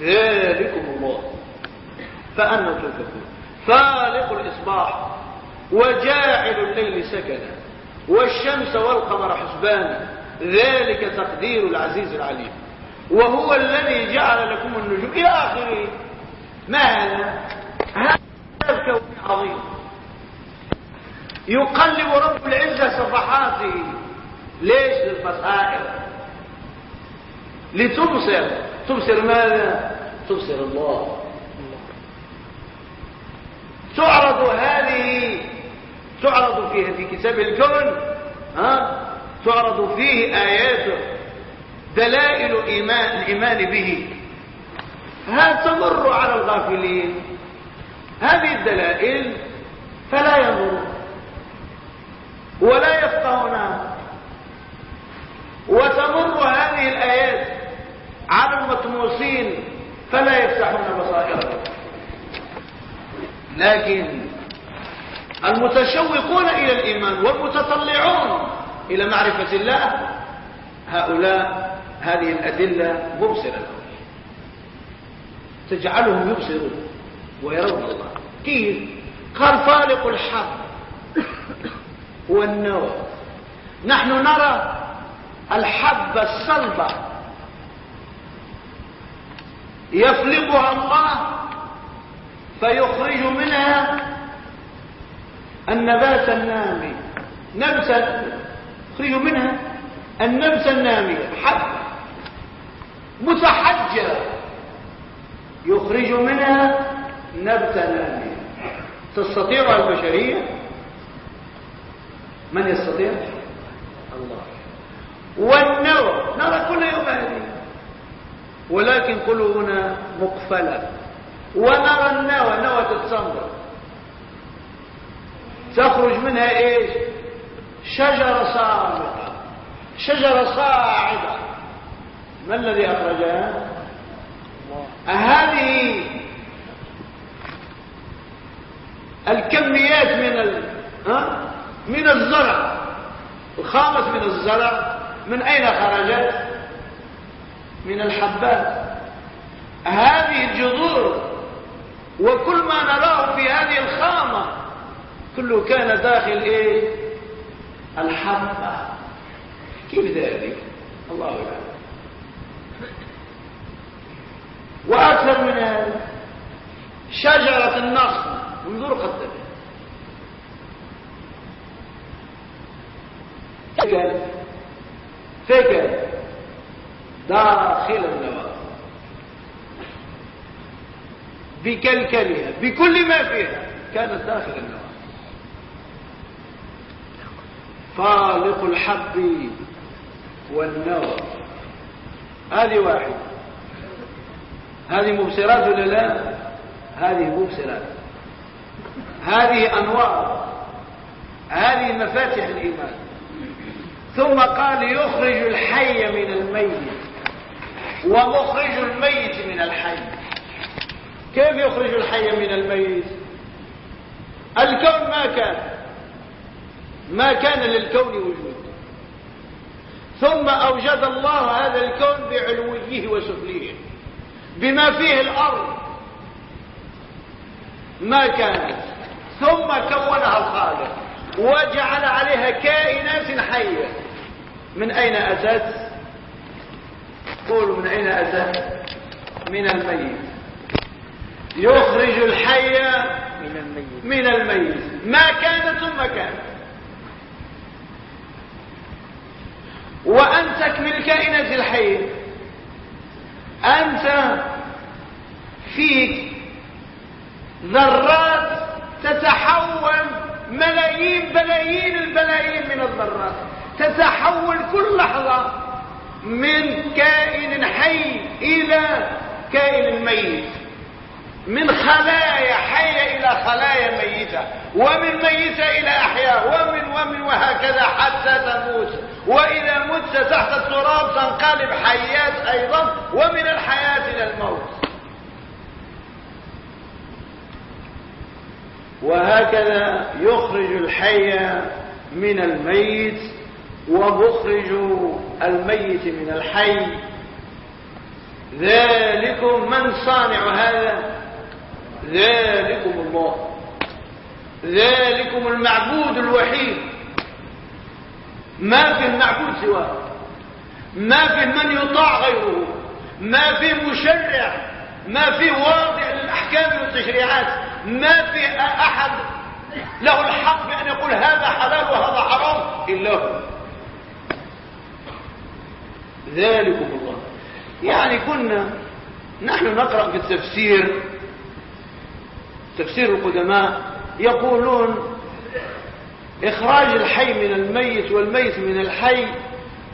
[SPEAKER 2] ذلكم الله فأنا تذكرون فالق الإصباح وجاعل الليل سكنا والشمس والقمر حسبانا ذلك تقدير العزيز العليم وهو الذي جعل لكم النجوم إلى آخره ما هذا هذا الكون عظيم يقلب رب العزة صفحاته ليش للبصائر لتبصر تبصر ماذا تبصر الله تعرض هذه تعرض فيها في كتاب الكون ها تعرض فيه آياته دلائل إيمان الإيمان به هل تمر على الغافلين هذه الدلائل فلا ينظرون ولا يفقهونها وتمر هذه الآيات على المطموسين فلا يفتحون بصائرهم لكن المتشوقون إلى الإيمان والمتطلعون إلى معرفة الله هؤلاء هذه الأدلة مبصرة تجعلهم يبصرون ويرون الله كيف قال فالق الحق هو النوى نحن نرى الحبة الصلبة يفلقها الله فيخرج منها النبات النامي نبتا تخرج منها النفس النامية حب متحجة يخرج منها نبتة نامية تستطيع البشرية من يستطيع الله والنوى نرى كل يوم هذه ولكن قلوبنا مقفلة ونرى النوى نوى تتصنبر تخرج منها ايش شجرة صاعقة شجرة صاعقة ما الذي أخرجها آه، هذه الكميات من ال... ها؟ آه، من الزرع الخامس من الزرع من أين خرجت من الحبات هذه الجذور وكل ما نراه في هذه الخامة كله كان داخل ايه الحبة
[SPEAKER 3] كيف ذلك الله أعلم يعني. وأكثر من هذا
[SPEAKER 2] شجرة النخل انظر قدر فكر فكر داخل النواة بكلكلها بكل ما فيها كانت داخل النواة خالق الحب والنوى هذه واحدة هذه مبصرات ولا لا هذه مبصرات هذه أنوار هذه مفاتح الإيمان ثم قال يخرج الحي من الميت ومخرج الميت من الحي كيف يخرج الحي من الميت الكون ما كان ما كان للكون وجود ثم أوجد الله هذا الكون بعلويه وسفليه بما فيه الأرض ما كانت ثم كونها الخالق وجعل عليها كائنات حية من أين أتت قولوا من أين أتت من الميت يخرج الحي من الميت ما كان ثم كان وأن تكمل الكائنات الحية أنت فيك ذرات تتحول ملايين بلايين البلايين من الذرات تتحول كل لحظة من كائن حي إلى كائن ميت من خلايا حية إلى خلايا ميتة ومن ميتة إلى أحياء ومن ومن وهكذا حتى تموت وإذا مت تحت التراب تنقلب حيات أيضا ومن الحياة إلى الموت وهكذا يخرج الحي من الميت ومخرج الميت من الحي ذلكم من صانع هذا ذلكم الله ذلكم المعبود الوحيد ما في معبود سواه ما في من يطاع غيره ما في مشرع ما في واضع للأحكام والتشريعات ما في أحد له الحق بأن يقول هذا حلال وهذا حرام إلا هو ذلكم الله يعني كنا نحن نقرأ في التفسير تفسير القدماء يقولون
[SPEAKER 3] إخراج الحي
[SPEAKER 2] من الميت والميت من الحي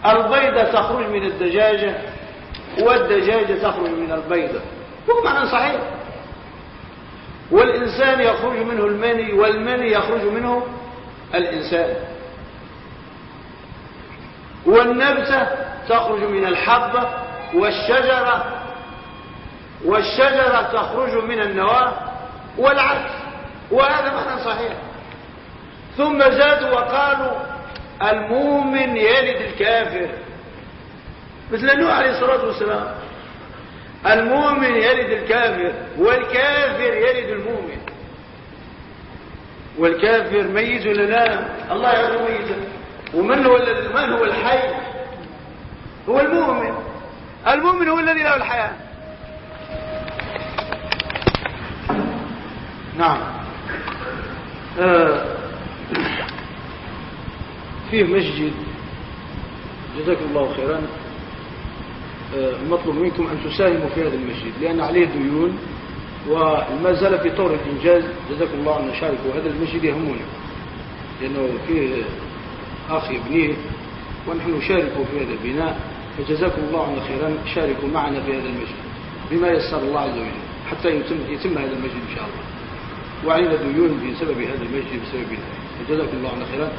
[SPEAKER 2] البيضة تخرج من الدجاجة والدجاجة تخرج من البيضة هو معنى صحيح والإنسان يخرج منه المني والمني يخرج منه الإنسان والنبتة تخرج من الحبة والشجرة والشجرة تخرج من النواة والعكس وهذا معنى صحيح ثم زادوا وقالوا المؤمن يلد الكافر مثل نوح عليه الصلاة والسلام المؤمن يلد الكافر والكافر يلد المؤمن والكافر ميز لنا الله يعلم ميزه ومن هو من هو الحي هو المؤمن المؤمن هو الذي له الحياه نعم آه فيه مسجد جزاكم الله خيرا آه منكم أن تساهموا في هذا المسجد لأن عليه ديون وما زال في طور الإنجاز جزاكم الله أن شاركوا هذا المسجد يهمنا لأنه فيه أخ يبنيه ونحن نشاركه في هذا البناء فجزاكم الله خيرا شاركوا معنا في هذا المسجد بما يسر الله عز وجل حتى يتم, يتم هذا المسجد إن شاء الله وعلينا ديون بسبب هذا المجد بسبب الله جزاك الله عنا خيرا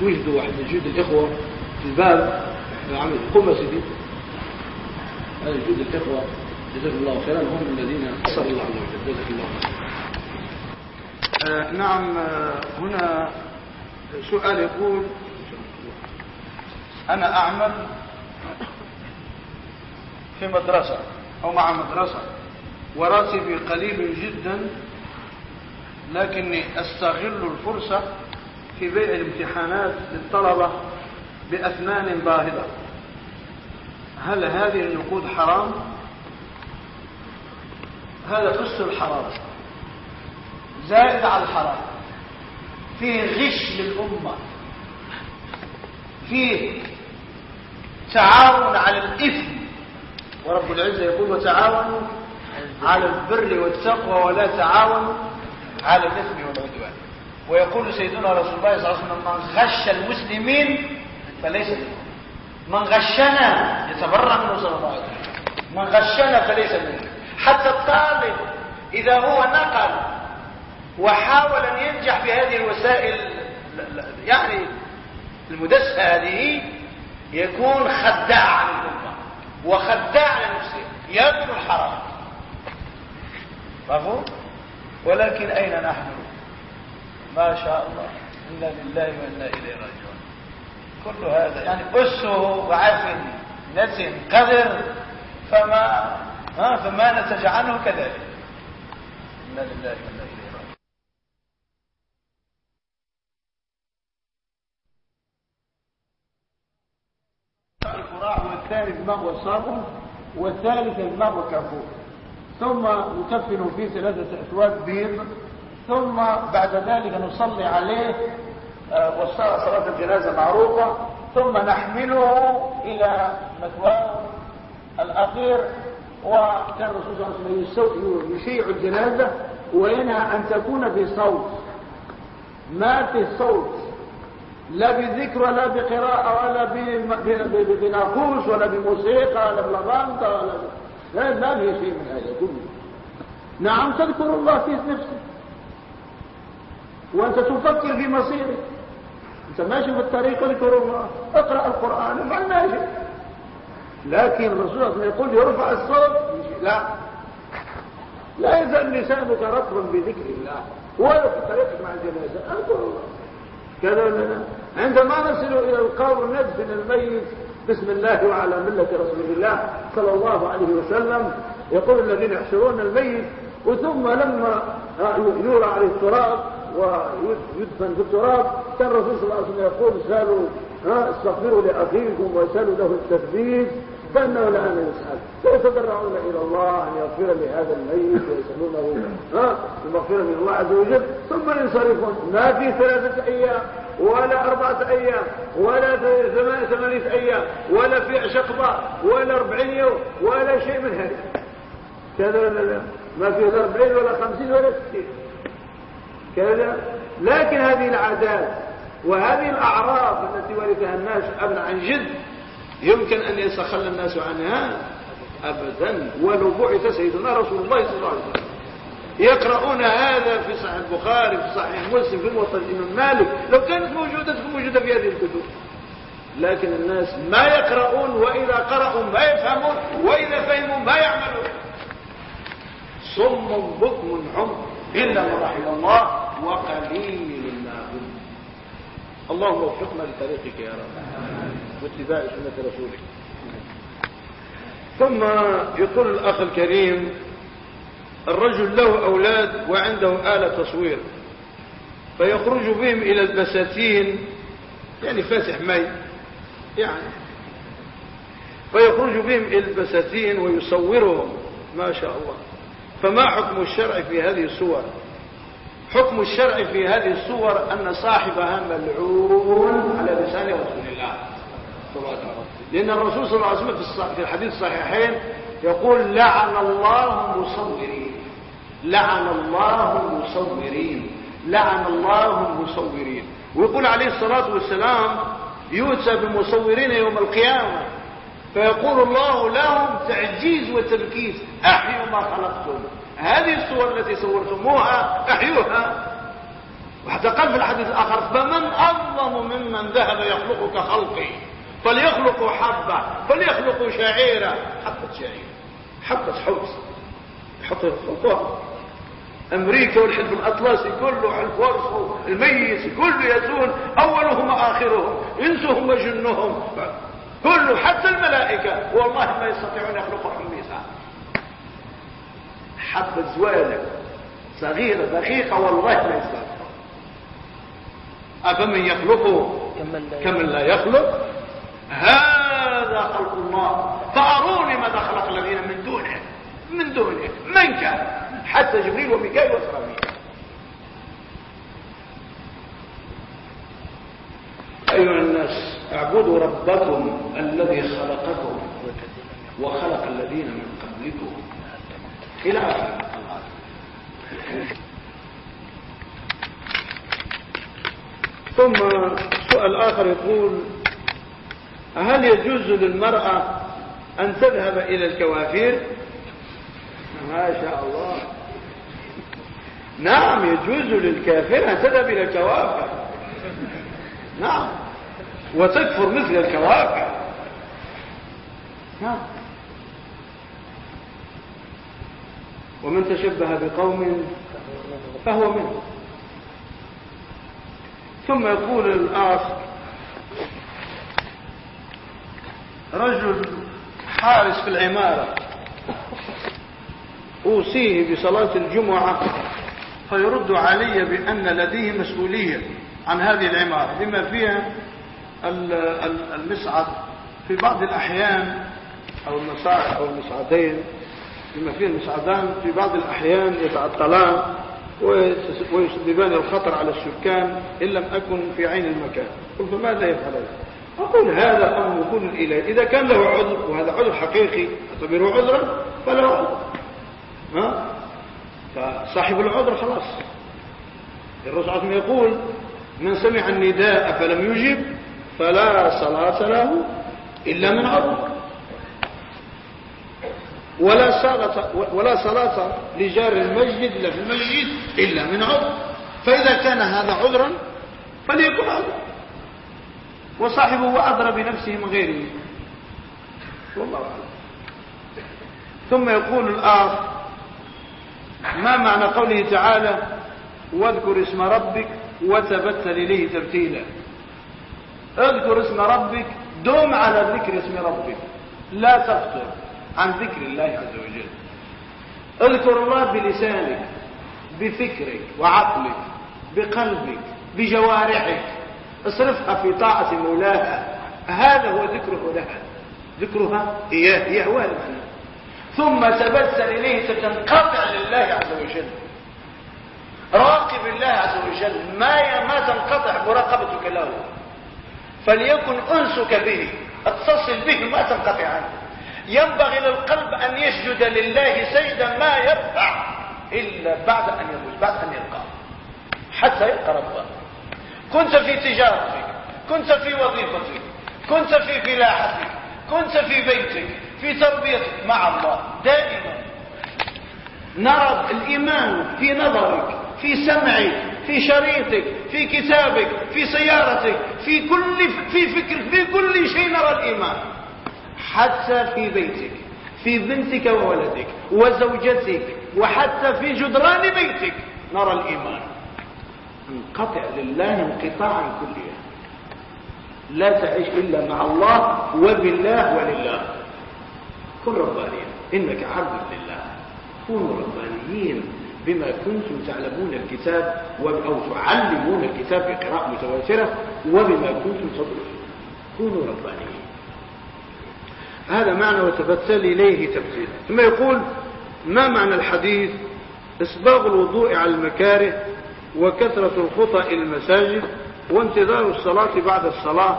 [SPEAKER 2] توجدوا واحد جود الإخوة في الباب العمل قم سيدي هذا جود الإخوة جزاك الله خيرا هم الذين صلى الله عليه وسلم جزاك الله خيرا آه، نعم آه، هنا سؤال يقول أنا أعمل في مدرسة أو مع مدرسة وراتبي قليل جدا لكني استغل الفرصة في بيع الامتحانات للطلبة بأثمان باهظة هل هذه النقود حرام؟ هذا قص الحرام زائد على الحرام فيه غش للأمة فيه تعاون على الإثم ورب العزة يقول وتعاونوا على البر والتقوى ولا تعاونوا على الإثم والعدوان ويقول سيدنا رسول الله صلى الله عليه وسلم من غش المسلمين فليس من غشنا يتبرأ منه صلى الله عليه وسلم من غشنا فليس منه حتى الطالب إذا هو نقل وحاول أن ينجح في هذه الوسائل يعني المدسة هذه يكون خداع عن الأمة وخداع لنفسه يبني الحرام مفهوم ولكن أين نحن ما شاء الله إنا لله وإنا إليه راجعون كل هذا يعني أسه وعفن نتن قذر فما ها فما نتج عنه كذلك
[SPEAKER 3] إنا لله وإنا إليه
[SPEAKER 2] راجعون الفراع والثالث مغوى الصبر والثالث المغوى كفور ثم نكفن فيه ثلاثة أثواب بيض ثم بعد ذلك نصلي عليه آه، والصلاة صلاة الجنازة معروفة ثم نحمله إلى مثواه الأخير وكان الرسول صلى الله عليه وسلم يشيع الجنازة وينهى أن تكون بصوت ما في صوت لا بذكر ولا بقراءة ولا بناقوش ولا بموسيقى ولا بلغانطة ولا لا ما في شيء من هذا كله نعم تذكر الله في نفسك وانت تفكر في مصيرك انت ماشي في الطريق اذكر الله اقرا القران ما ماشي لكن الرسول صلى الله عليه وسلم يقول يرفع الصوت لا لا يزال لسانك رطبا بذكر الله ولا في طريقك مع الجنازه اذكر الله كذا عندما نصل الى القبر ندفن الميت بسم الله وعلى ملة رسول الله صلى الله عليه وسلم يقول الذين يحشرون الميت وثم لما يورى عليه التراب ويدفن في التراب كان الرسول صلى الله عليه وسلم يقول سالوا استغفروا لأخيكم وسالوا له التثبيت فانه الان يسال ويتضرعون الى الله ان يغفر لهذا الميت ويسالونه ها المغفره من الله عز وجل ثم ينصرفون ما في ثلاثه ايام ولا أربعة أيام ولا ثمانية أيام ولا في شقبة ولا أربعين يوم ولا شيء من هذا كذا ولا لا ما في أربعين ولا خمسين ولا ستين كذا لكن هذه العادات وهذه الأعراض التي ورثها الناس شعبنا عن جد يمكن أن يتخلى الناس عنها أبدا ولو بعث سيدنا رسول الله صلى الله عليه وسلم يقرؤون هذا في صحيح البخاري في صحيح مسلم في الوطن الإمام مالك لو كانت موجودة تكون موجودة في هذه الكتب لكن الناس ما يقرؤون وإذا قرأوا ما يفهمون وإذا فهموا ما يعملون صم بكم عم إلا من رحم الله وقليل ما هم اللهم وفقنا لطريقك يا رب واتباع سنة رسوله ثم يقول الأخ الكريم الرجل له أولاد وعنده آلة تصوير فيخرج بهم إلى البساتين يعني فاتح مي يعني فيخرج بهم إلى البساتين ويصورهم ما شاء الله فما حكم الشرع في هذه الصور حكم الشرع في هذه الصور أن صاحبها ملعون على لسان رسول الله لأن الرسول صلى الله عليه وسلم في الحديث الصحيحين يقول لعن الله المصورين لعن الله المصورين لعن الله المصورين ويقول عليه الصلاة والسلام يؤتى بالمصورين يوم القيامة فيقول الله لهم تعجيز وتركيز أحيوا ما خلقتم هذه الصور التي صورتموها أحيوها وحتى قال في الحديث الآخر فمن أظلم ممن ذهب يخلقك خلقي فليخلقوا حبة فليخلقوا شعيرة حبة شعيرة حبة حوز يحطوا الخطوة امريكا والحزب الاطلسي كله الفرس الميس كله يسون اولهم اخرهم انسهم وجنهم كله حتى الملائكة والله ما يستطيعون يخلقوا حميسا حبة زوالة صغيرة دقيقة والله ما يستطيعون أفمن يخلقه كمن لا يخلق هذا خلق الله فأروني ماذا خلق الذين من دونه من دونه من كان حتى جبريل وميكائيل وإسرائيل أيها الناس اعبدوا ربكم الذي خلقكم وخلق الذين من قبلكم الى ثم سؤال آخر يقول هل يجوز للمرأة أن تذهب إلى الكوافير ما شاء
[SPEAKER 3] الله نعم يجوز للكافر أن تذهب إلى الكوافر نعم وتكفر مثل الكوافر نعم
[SPEAKER 2] ومن تشبه بقوم فهو منه ثم يقول الآخر رجل حارس في العمارة أوصيه بصلاة الجمعة فيرد علي بأن لديه مسؤولية عن هذه العمارة بما فيها المصعد في بعض الأحيان أو المصاعد أو المصعدين بما فيه المصعدان في بعض الأحيان يتعطلان ويسببان الخطر على السكان إن لم أكن في عين المكان قلت ماذا يفعل هذا أقول هذا أمر يكون الإله إذا كان له عذر وهذا عذر حقيقي أعتبره عذرا فله عذر ها؟ فصاحب العذر خلاص الرسول عليه يقول
[SPEAKER 3] من سمع النداء
[SPEAKER 2] فلم يجب فلا صلاة له إلا من عذر ولا صلاة ولا صلاة لجار المسجد إلا في المسجد إلا من عذر فإذا كان هذا عذرا فليكن عذرا وصاحبه أدرى بنفسه من غيره والله أعلم ثم يقول الآخر ما معنى قوله تعالى واذكر اسم ربك وتبتل إليه تبتيلا اذكر اسم ربك دوم على ذكر اسم ربك لا تفتر عن ذكر الله عز وجل اذكر الله بلسانك بفكرك وعقلك بقلبك بجوارحك اصرفها في طاعة مولاها هذا هو ذكره لها ذكرها إياه هي هو المعنى ثم تبسل إليه ستنقطع لله عز وجل راقب الله عز وجل ما ما تنقطع مراقبتك له فليكن أنسك به اتصل به ما تنقطع عنه ينبغي للقلب أن يسجد لله سجدا ما يرفع إلا بعد أن يموت بعد أن يلقاه حتى يلقى ربه كنت في تجارتك كنت في وظيفتك كنت في فلاحتك كنت في بيتك في تربيتك مع الله دائما نرى الإيمان في نظرك في سمعك في شريطك في كتابك في سيارتك في كل في فكرك في كل شيء نرى الإيمان حتى في بيتك في بنتك وولدك وزوجتك وحتى في جدران بيتك نرى الإيمان انقطع لله انقطاعا كليا لا تعيش إلا مع الله وبالله ولله كن ربانيا إنك عبد لله كونوا ربانيين بما كنتم تعلمون الكتاب أو تعلمون الكتاب بقراءة متواترة وبما كنتم تدرسون كونوا ربانيين هذا معنى وتبتل إليه تبتيلا ثم يقول ما معنى الحديث إصباغ الوضوء على المكاره وكثرة الخطأ المساجد وانتظار الصلاة بعد الصلاة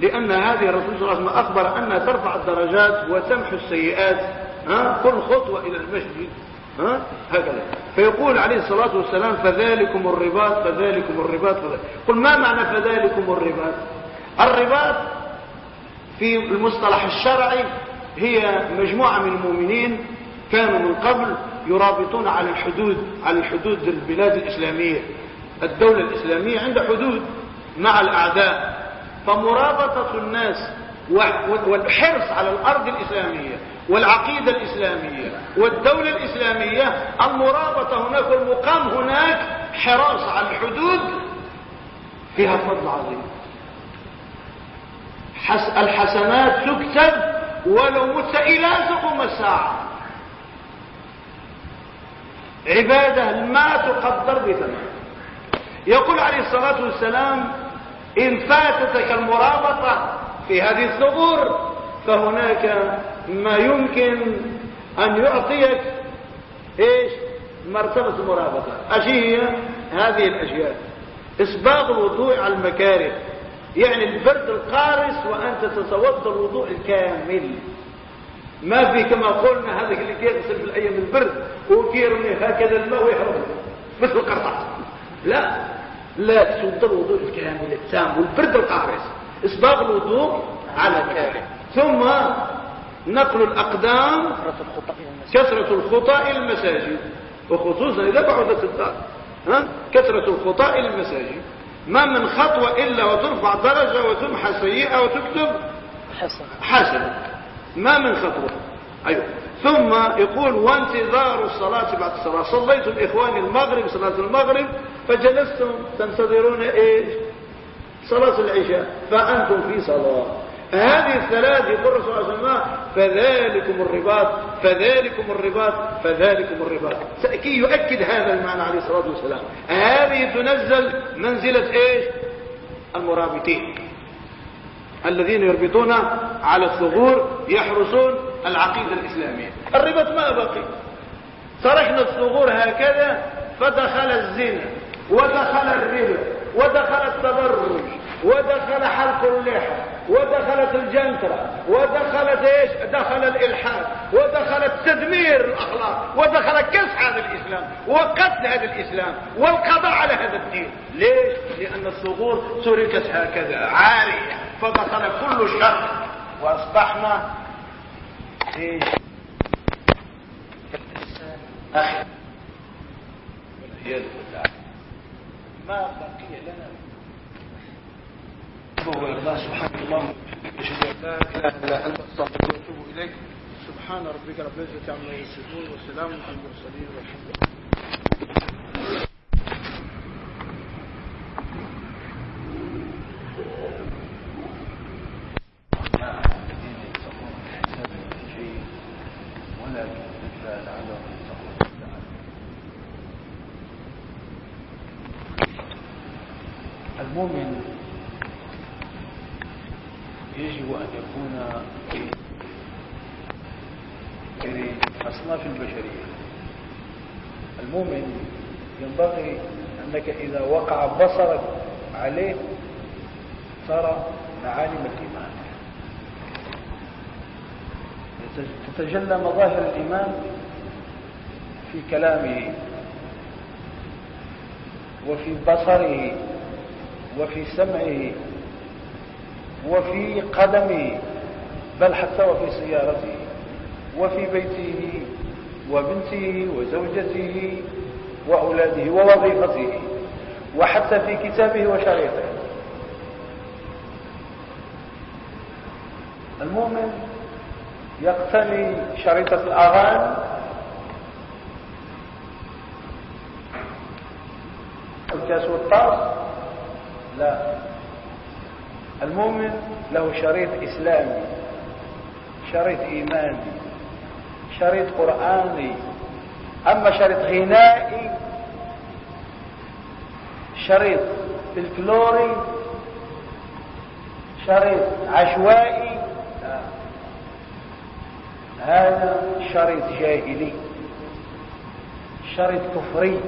[SPEAKER 2] لأن هذه الرسول صلى الله عليه وسلم أخبر أنها ترفع الدرجات وتمحو السيئات ها كل خطوة إلى المسجد ها هكذا فيقول عليه الصلاة والسلام فذلكم الرباط فذلكم الرباط قل ما معنى فذلكم الرباط الرباط في المصطلح الشرعي هي مجموعة من المؤمنين كانوا من قبل يرابطون على الحدود على الحدود البلاد الإسلامية الدولة الإسلامية عندها حدود مع الأعداء فمرابطة الناس والحرص على الأرض الإسلامية والعقيدة الإسلامية والدولة الإسلامية المرابطة هناك والمقام هناك حراس على الحدود فيها فضل عظيم الحسنات تكتب ولو مت إلى تقوم الساعة عبادة ما تقدر بثمن يقول عليه الصلاة والسلام إن فاتتك المرابطة في هذه الثغور فهناك ما يمكن أن يعطيك إيش مرتبة المرابطة أشي هي هذه الأشياء إسباغ الوضوء على المكاره يعني البرد القارس وأنت تتوضا الوضوء الكامل ما في كما قلنا هذاك اللي كيغسل في الايام البرد وكيرمي هكذا الماء ويحرم مثل القرطاس لا لا تسد الوضوء الكامل التام والبرد القارس اسباغ الوضوء على كامل ثم نقل الاقدام كثرة الخطا الى المساجد وخصوصا اذا بعدت الدار كثرة الخطا الى المساجد ما من خطوة الا وترفع درجة وتمحى سيئة وتكتب حسن حسن ما من خطوة أيوة ثم يقول وانتظار الصلاة بعد الصلاة صليتم إخواني المغرب صلاة المغرب فجلستم تنتظرون إيش صلاة العشاء فأنتم في صلاة هذه الثلاث يقول الرسول صلى الله عليه وسلم فذلكم الرباط فذلكم الرباط فذلكم الرباط كي يؤكد هذا المعنى عليه الصلاة والسلام هذه تنزل منزلة ايش المرابطين الذين يربطون على الثغور يحرسون العقيدة الإسلامية الربط ما بقي صرحنا الثغور هكذا فدخل الزنا ودخل الربط ودخل التبرج ودخل حلق اللحى ودخلت الجنترة ودخلت ايش دخل الالحاد ودخلت تدمير الاخلاق ودخل كسح هذا الاسلام وقتل هذا الاسلام والقضاء على هذا الدين ليش لان الثغور تركت هكذا عارية فدخل كل شر واصبحنا ايش اخي والعياذ بالله ما بقي لنا هو الله سبحانه الله لا اله الا انت استغفرك اليك سبحان ربك رب العزه عما يصفون وسلام على
[SPEAKER 1] المرسلين والحمد لله
[SPEAKER 2] المؤمن يجب أن يكون في يعني أصناف البشرية المؤمن ينبغي أنك إذا وقع بصرك عليه ترى معالم الإيمان تتجلى مظاهر الإيمان في كلامه وفي بصره وفي سمعه وفي قدمه بل حتى وفي سيارته وفي بيته وبنته وزوجته وأولاده ووظيفته وحتى في كتابه وشريطه المؤمن يقتني شريطة الأغاني الكاس والطاس لا المؤمن له شريط إسلامي شريط إيماني شريط قرآني أما شريط غنائي شريط فلكلوري شريط عشوائي لا. هذا شريط جاهلي شريط كفري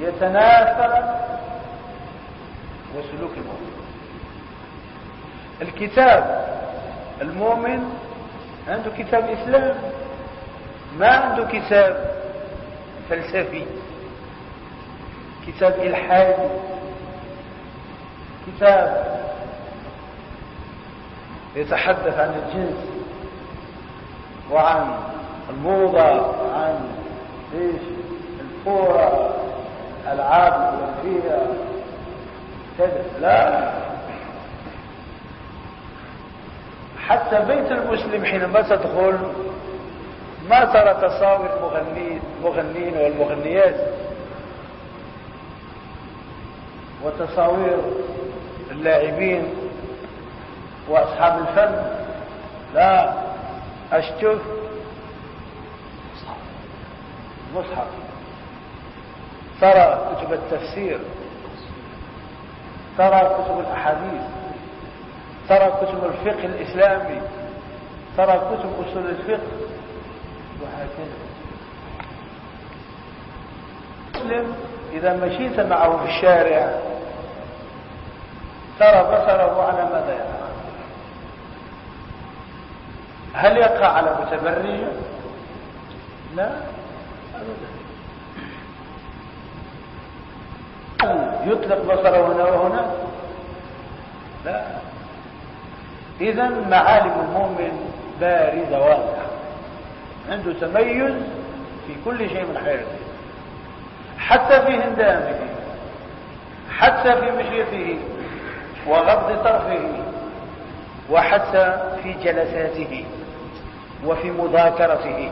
[SPEAKER 2] يتناثر وسلوك المؤمن الكتاب المؤمن عنده كتاب إسلام ما عنده كتاب فلسفي كتاب إلحادي كتاب يتحدث عن الجنس وعن الموضة عن ايش الفورة العاب الأولمبية كذا لا حتى بيت المسلم حينما تدخل ما ترى تصاوير المغنين والمغنيات وتصاوير اللاعبين واصحاب الفن لا اشتف مصحف ترى كتب التفسير ترى كتب الأحاديث ترى كتب الفقه الإسلامي ترى كتب أصول الفقه وهكذا المسلم إذا مشيت معه في الشارع ترى بصره على ماذا يقع هل يقع على متبرج
[SPEAKER 3] لا أبدا
[SPEAKER 2] يطلق بصره هنا وهنا لا اذا معالم المؤمن بارزة واضحة عنده تميز في كل شيء من حياته حتى في هندامه حتى في مشيته وغض طرفه وحتى في جلساته وفي مذاكرته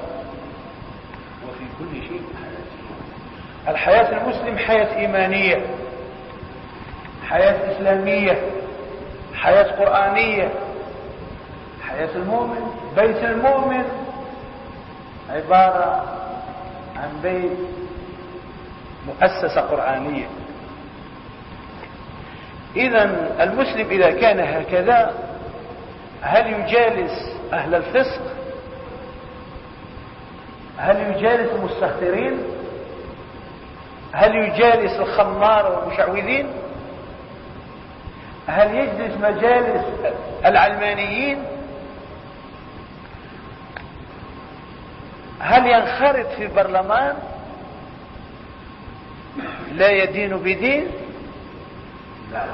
[SPEAKER 3] وفي كل شيء من حياته الحياة المسلم حياة إيمانية
[SPEAKER 2] حياة إسلامية حياة قرآنية حياة المؤمن بيت المؤمن عبارة عن بيت مؤسسة قرآنية إذا المسلم إذا كان هكذا هل يجالس أهل الفسق هل يجالس المستهترين هل يجالس الخمار والمشعوذين هل يجلس مجالس العلمانيين هل ينخرط في برلمان لا يدين بدين
[SPEAKER 3] لا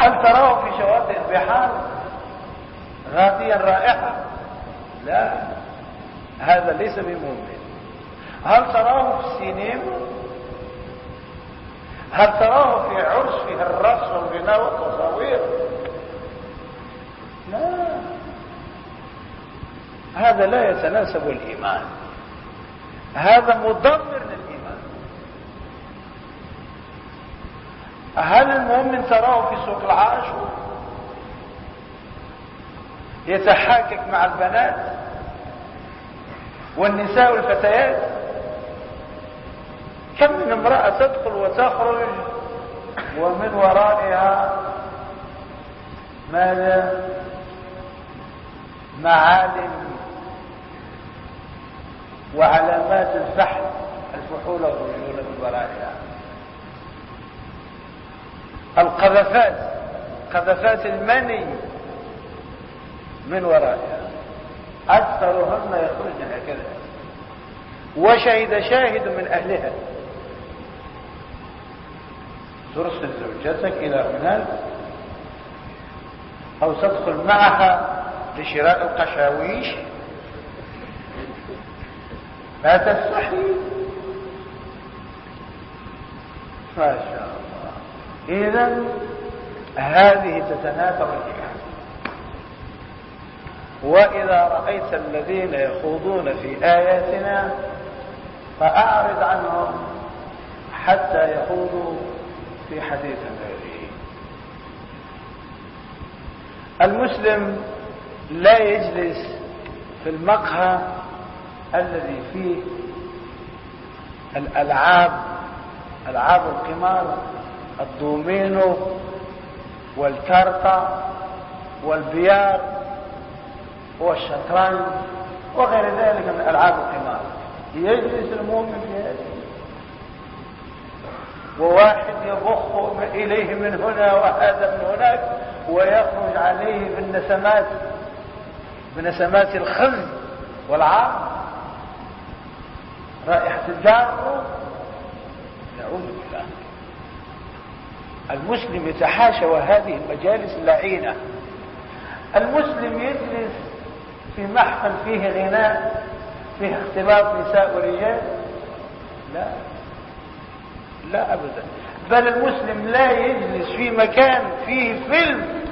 [SPEAKER 3] هل تراه في
[SPEAKER 2] شواطئ البحار غاديا رائحة لا هذا ليس بمؤمن هل تراه في السينما هل تراه في عرسه الرسم والغناء والتصاوير لا هذا لا يتناسب الايمان هذا مدمر للايمان هل المؤمن تراه في سوق العاشر يتحاكك مع البنات والنساء والفتيات كم من امرأة تدخل وتخرج ومن ورائها ماذا معالم وعلامات الفحل الفحول والرجولة من ورائها القذفات قذفات المني من ورائها أكثرهن يخرجن هكذا وشهد شاهد من أهلها ترسل زوجتك إلى هناك أو تدخل معها لشراء القشاويش لا تستحي ما شاء الله إذا هذه تتناثر الجهاد وإذا رأيت الذين يخوضون في آياتنا فأعرض عنهم حتى يخوضوا في حديث غيره المسلم لا يجلس في المقهى الذي فيه الألعاب ألعاب القمار الدومينو والكارطة والبيار والشطرنج وغير ذلك من ألعاب القمار يجلس المؤمن في هذه وواحد يبخ إليه من هنا وهذا من هناك ويخرج عليه بالنسمات بنسمات الخزي والعار رائحة الدار
[SPEAKER 3] نعوذ بالله
[SPEAKER 2] المسلم يتحاشى وهذه المجالس اللعينة المسلم يجلس في محفل فيه غناء فيه اختلاط نساء ورجال لا لا ابدا بل المسلم لا يجلس في مكان فيه فيلم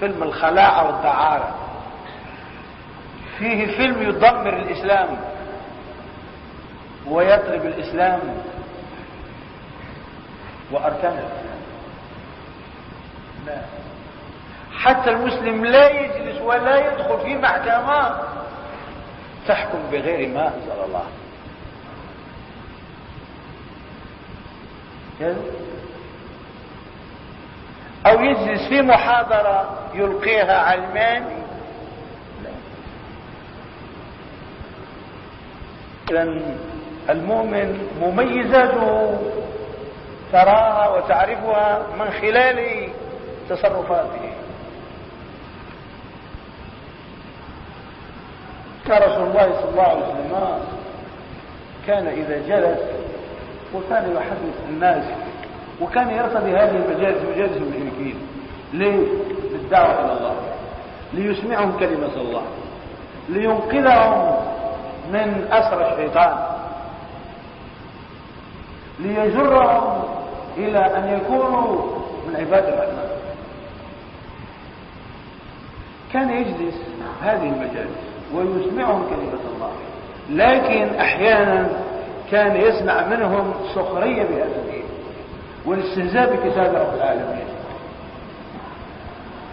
[SPEAKER 2] فيلم الخلاعة والدعارة فيه فيلم يدمر الاسلام ويطلب الاسلام واركانه
[SPEAKER 3] لا حتى المسلم لا يجلس ولا يدخل في محكمات تحكم بغير
[SPEAKER 2] ما انزل الله او يجلس في محاضرة يلقيها علماني اذا المؤمن
[SPEAKER 3] مميزاته
[SPEAKER 2] تراها وتعرفها من خلال تصرفاته كان رسول الله صلى الله عليه وسلم كان اذا جلس وكان يحدث الناس وكان يرتضي هذه المجالس مجالس المشركين ليه؟ للدعوة إلى الله ليسمعهم كلمة الله لينقذهم من أسر الشيطان ليجرهم إلى أن يكونوا من عباد الرحمن كان يجلس هذه المجالس ويسمعهم كلمة الله لكن أحيانا كان يسمع منهم سخرية بهذا الدين والاستهزاء بكتاب رب العالمين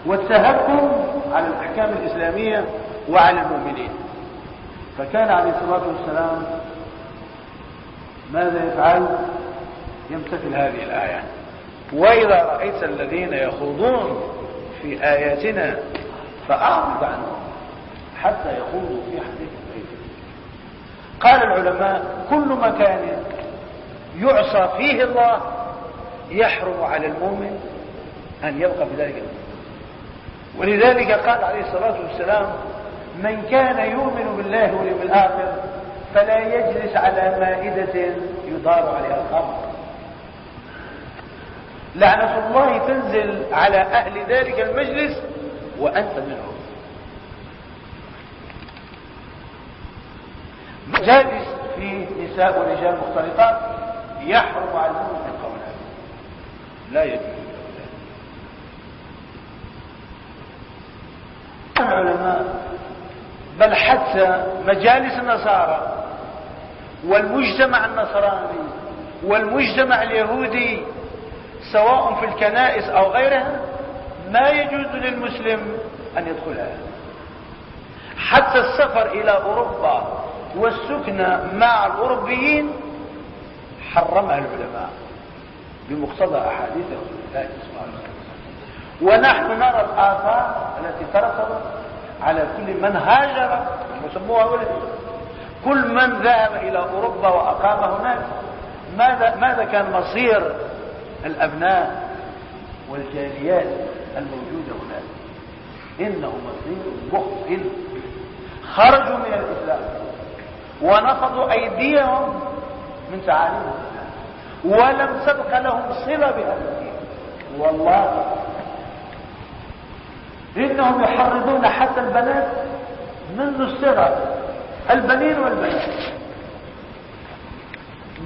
[SPEAKER 2] والتهكم على الأحكام الإسلامية وعلى المؤمنين فكان عليه الصلاة والسلام ماذا يفعل يمتثل هذه الآية وإذا رأيت الذين يخوضون في آياتنا فأعرض عنهم حتى يخوضوا في حديث قال العلماء كل مكان يعصى فيه الله يحرم على المؤمن أن يبقى في ذلك المكان
[SPEAKER 3] ولذلك قال
[SPEAKER 2] عليه الصلاة والسلام من كان يؤمن بالله واليوم الآخر فلا يجلس على مائدة يدار عليها الخمر لعنة الله تنزل على أهل ذلك المجلس وأنت منهم جالس فيه نساء ورجال مختلطات يحرم علمهم هذا لا يجوز العلماء نعم بل حتى مجالس النصارى والمجتمع النصراني والمجتمع اليهودي سواء في الكنائس او غيرها ما يجوز للمسلم ان يدخلها حتى السفر الى اوروبا والسكنى مع الأوروبيين حرمها العلماء بمقتضى أحاديث رسول الله صلى الله عليه وسلم ونحن نرى الآثار التي ترتبت على كل من هاجر وسموها ولد كل من ذهب إلى أوروبا وأقام هناك ماذا, ماذا كان مصير الأبناء والجاليات الموجودة هناك إنه مصير مخطئ خرجوا من الإسلام
[SPEAKER 3] ونفضوا ايديهم
[SPEAKER 2] من تعاليم ولم سبق لهم صلة بهذا الدين والله
[SPEAKER 3] انهم يحرضون حتى البنات
[SPEAKER 2] منذ الصغر البنين والبنات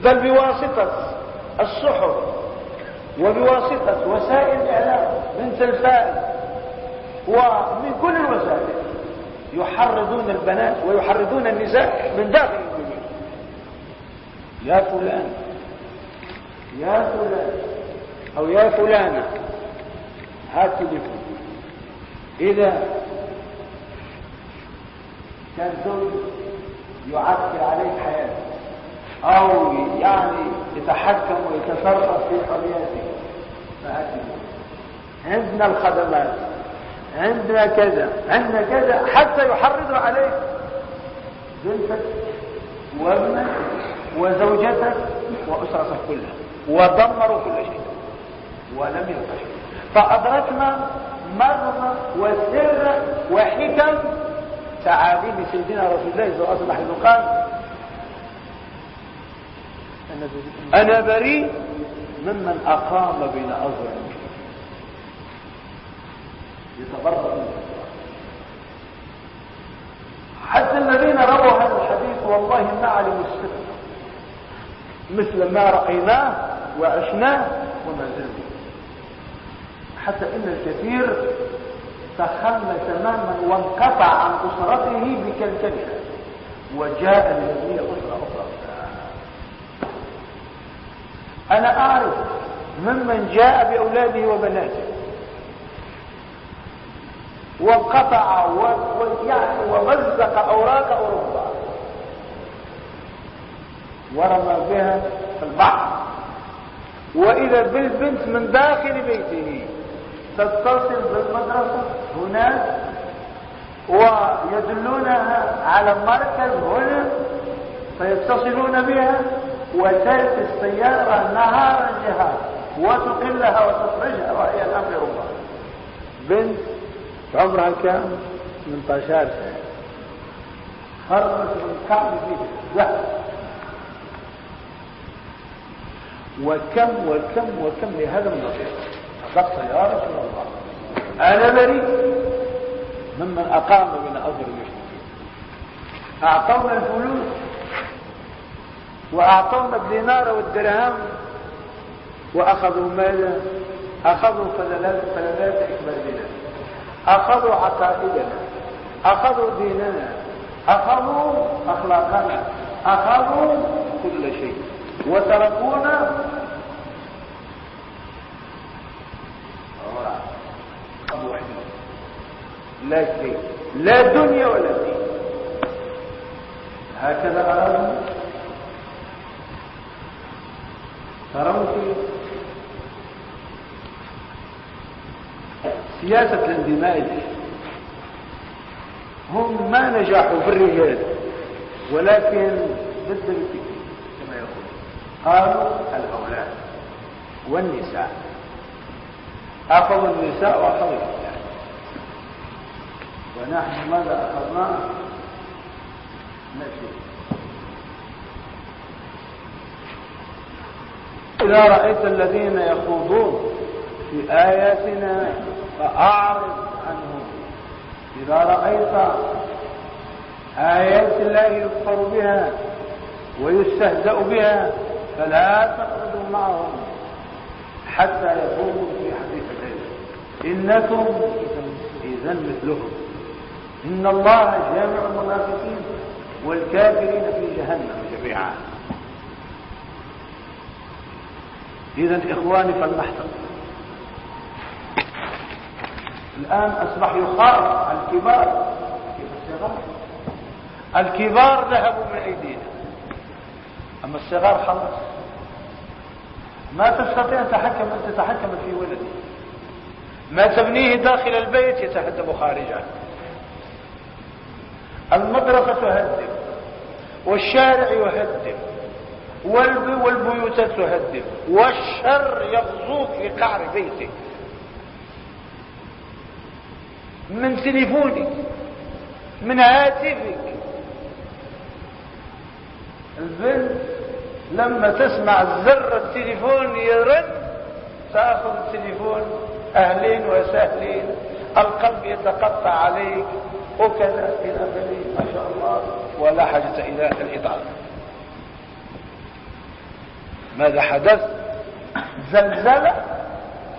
[SPEAKER 2] بل بواسطة السحر
[SPEAKER 3] وبواسطة وسائل الاعلام
[SPEAKER 2] من تلفاز ومن كل الوسائل يحرضون البنات ويحرضون النساء من داخل البيوت يا فلان
[SPEAKER 3] يا فلان او يا فلانة
[SPEAKER 2] هات تليفون اذا كان زوج يعكر عليك حياتك او يعني يتحكم ويتصرف
[SPEAKER 3] في حريتك فهات
[SPEAKER 2] عندنا الخدمات عندنا كذا عندنا كذا حتى يحرض عليك زلفك وابنك وزوجتك وأسرتك كلها ودمروا كل شيء ولم يبقى شيء فأدركنا مغمى وسر وحكم تعاليم سيدنا رسول الله صلى الله عليه وسلم أنا بريء ممن أقام بين أظلم يتبرأ منه حتى الذين رووا هذا الحديث والله ما علموا السر مثل ما رأيناه وعشناه وما زلنا حتى ان الكثير تخلى تماما وانقطع عن اسرته بكلكلها وجاء
[SPEAKER 3] لهذه اسره اخرى
[SPEAKER 2] انا اعرف ممن جاء باولاده وبناته وانقطع ويعني ومزق اوراق اوروبا ورمى بها في البحر واذا بالبنت من داخل بيته تتصل بالمدرسه هناك ويدلونها على مركز هنا
[SPEAKER 3] فيتصلون
[SPEAKER 2] بها وتلك السياره نهارا الجهاد وتقلها وتخرجها وهي الامر بنت عمرها كام 18 سنة خرجت من كعب وحده وكم وكم وكم لهذا النصيب صدقت يا رسول الله أنا بريء ممن أقام من أجر المشركين أعطونا الفلوس وأعطونا الدينار والدرهم وأخذوا ماذا؟ أخذوا فلذات فلذات إكبر بلاد أخذوا عقائدنا أخذوا ديننا أخذوا أخلاقنا أخذوا كل شيء وتركونا لا شيء لا دنيا ولا دين هكذا أرادوا ترون سياسة الاندماج هم ما نجحوا في الرجال ولكن ضد الفكر كما يقول قالوا الأولاد والنساء أخذوا النساء وأخذوا الأولاد ونحن ماذا أخذنا؟ نشوف إذا رأيت الذين يخوضون في آياتنا فأعرض عنهم إذا رأيت
[SPEAKER 3] آيات الله
[SPEAKER 2] يذكر بها
[SPEAKER 3] ويستهزأ بها فلا
[SPEAKER 2] تقعدوا معهم حتى يقوموا
[SPEAKER 3] في حديث العلم
[SPEAKER 2] إنكم إذا مثلهم إن الله جامع المنافقين والكافرين في جهنم جميعا إذا إخواني فلنحتفظ الآن أصبح يخاف الكبار كيف الصغار الكبار ذهبوا من أيدينا أما الصغار خلاص ما تستطيع أن تتحكم أن تتحكم في ولدك
[SPEAKER 3] ما تبنيه
[SPEAKER 2] داخل البيت يتهدم خارجه المدرسة تهدم والشارع يهدم والبيوت تهدم والشر يغزوك في قعر بيتك من تليفونك من هاتفك البنت لما تسمع زر التليفون يرن تاخذ التليفون اهلين وسهلين القلب يتقطع عليك وكذا الى اخره ما شاء الله ولا حاجه الى الاطاله ماذا حدث زلزله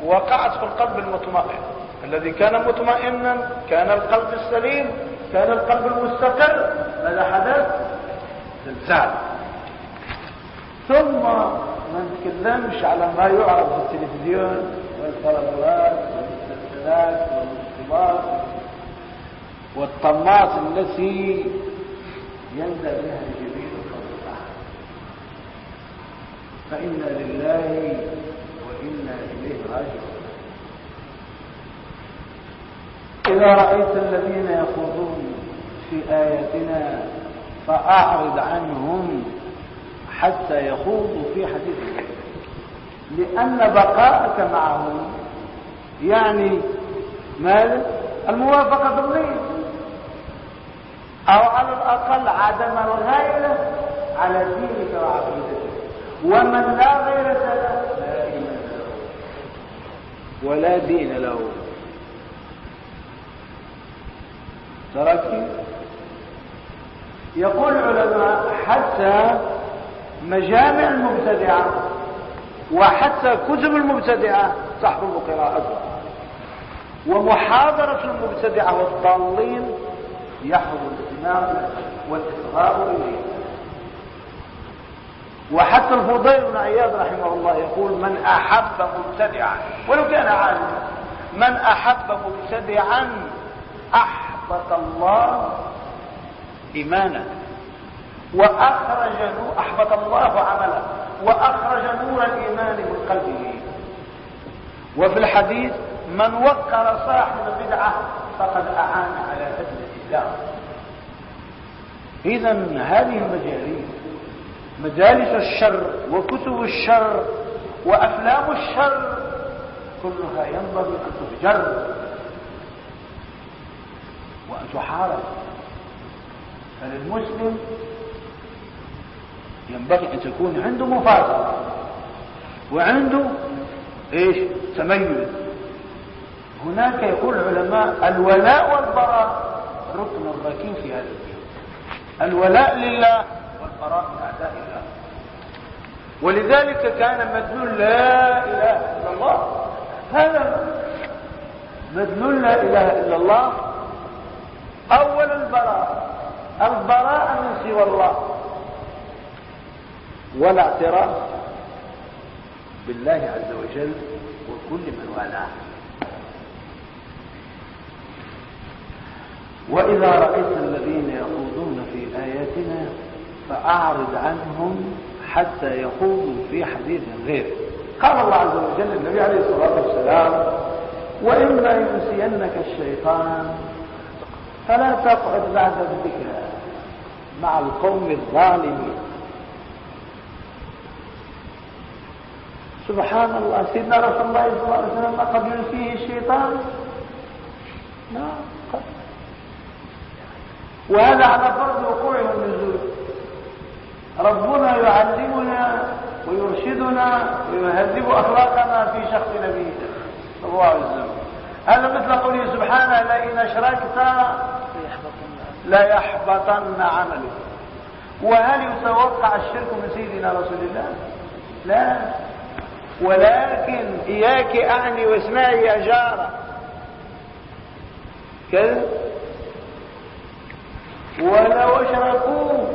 [SPEAKER 2] وقعت في القلب المطمئن الذي كان مطمئنا كان القلب السليم كان القلب المستقر ماذا حدث زلزال ثم ما نتكلمش على ما يعرض في التلفزيون والفرنوات والمسلسلات والارتباط والطماط التي ينزل بها الجبين فوق فإنا لله وإنا إليه راجعون إذا رأيت الذين يخوضون في آياتنا فأعرض عنهم حتى يخوضوا في حديث لأن بقاءك معهم يعني ماذا؟ الموافقة بالنية أو على الأقل عدم الغيرة على دينك وعقيدتك
[SPEAKER 3] ومن لا غيرة له لا دين له
[SPEAKER 2] ولا دين له تركي يقول العلماء حتى مجامع المبتدعة وحتى كتب المبتدعة تحرم قراءتها ومحاضرة المبتدعة والضالين يحرم الاهتمام والإصغاء إليها
[SPEAKER 3] وحتى الفضيل
[SPEAKER 2] بن عياض رحمه الله يقول من أحب مبتدعا ولو كان عالما من أحب مبتدعا أحب أحبط الله إيمانا وأخرج نور أحبط الله عمله وأخرج نور الإيمان من قلبه
[SPEAKER 3] وفي الحديث
[SPEAKER 2] من وكر صاحب البدعة فقد أعان على فتنة الله إذا هذه المجالس مجالس الشر وكتب الشر وأفلام الشر كلها ينبغي أن تهجر وأن تحارب
[SPEAKER 3] فللمسلم
[SPEAKER 2] ينبغي أن تكون عنده مفاصلة وعنده إيش تميز هناك يقول العلماء الولاء والبراء ركن الركين في هذا الدين الولاء لله والبراء من أعداء الله
[SPEAKER 3] ولذلك كان مدلول لا إله إلا الله
[SPEAKER 2] هذا مدلول لا إله إلا الله أول البراءة
[SPEAKER 3] البراءة من سوى الله
[SPEAKER 2] والاعتراف بالله عز وجل وكل من والاه وإذا رأيت الذين يخوضون في آياتنا فأعرض عنهم حتى يخوضوا في حديث غير قال الله عز وجل النبي عليه الصلاة والسلام وإما ينسينك الشيطان فلا تقعد بعد الذكرى مع القوم الظالمين سبحان الله سيدنا رسول الله صلى الله عليه وسلم قد ينسيه
[SPEAKER 3] الشيطان نعم قد
[SPEAKER 2] وهذا على فرض وقوعه النزول
[SPEAKER 3] ربنا يعلمنا ويرشدنا ويهذب اخلاقنا
[SPEAKER 2] في شخص نبينا صلى الله عليه وسلم هذا مثل قوله سبحانه لئن اشركت ليحبطن عمله وهل يتوقع الشرك من سيدنا رسول الله لا ولكن إياك أعني واسمعي يا جارة كذا ولو
[SPEAKER 3] اشركوا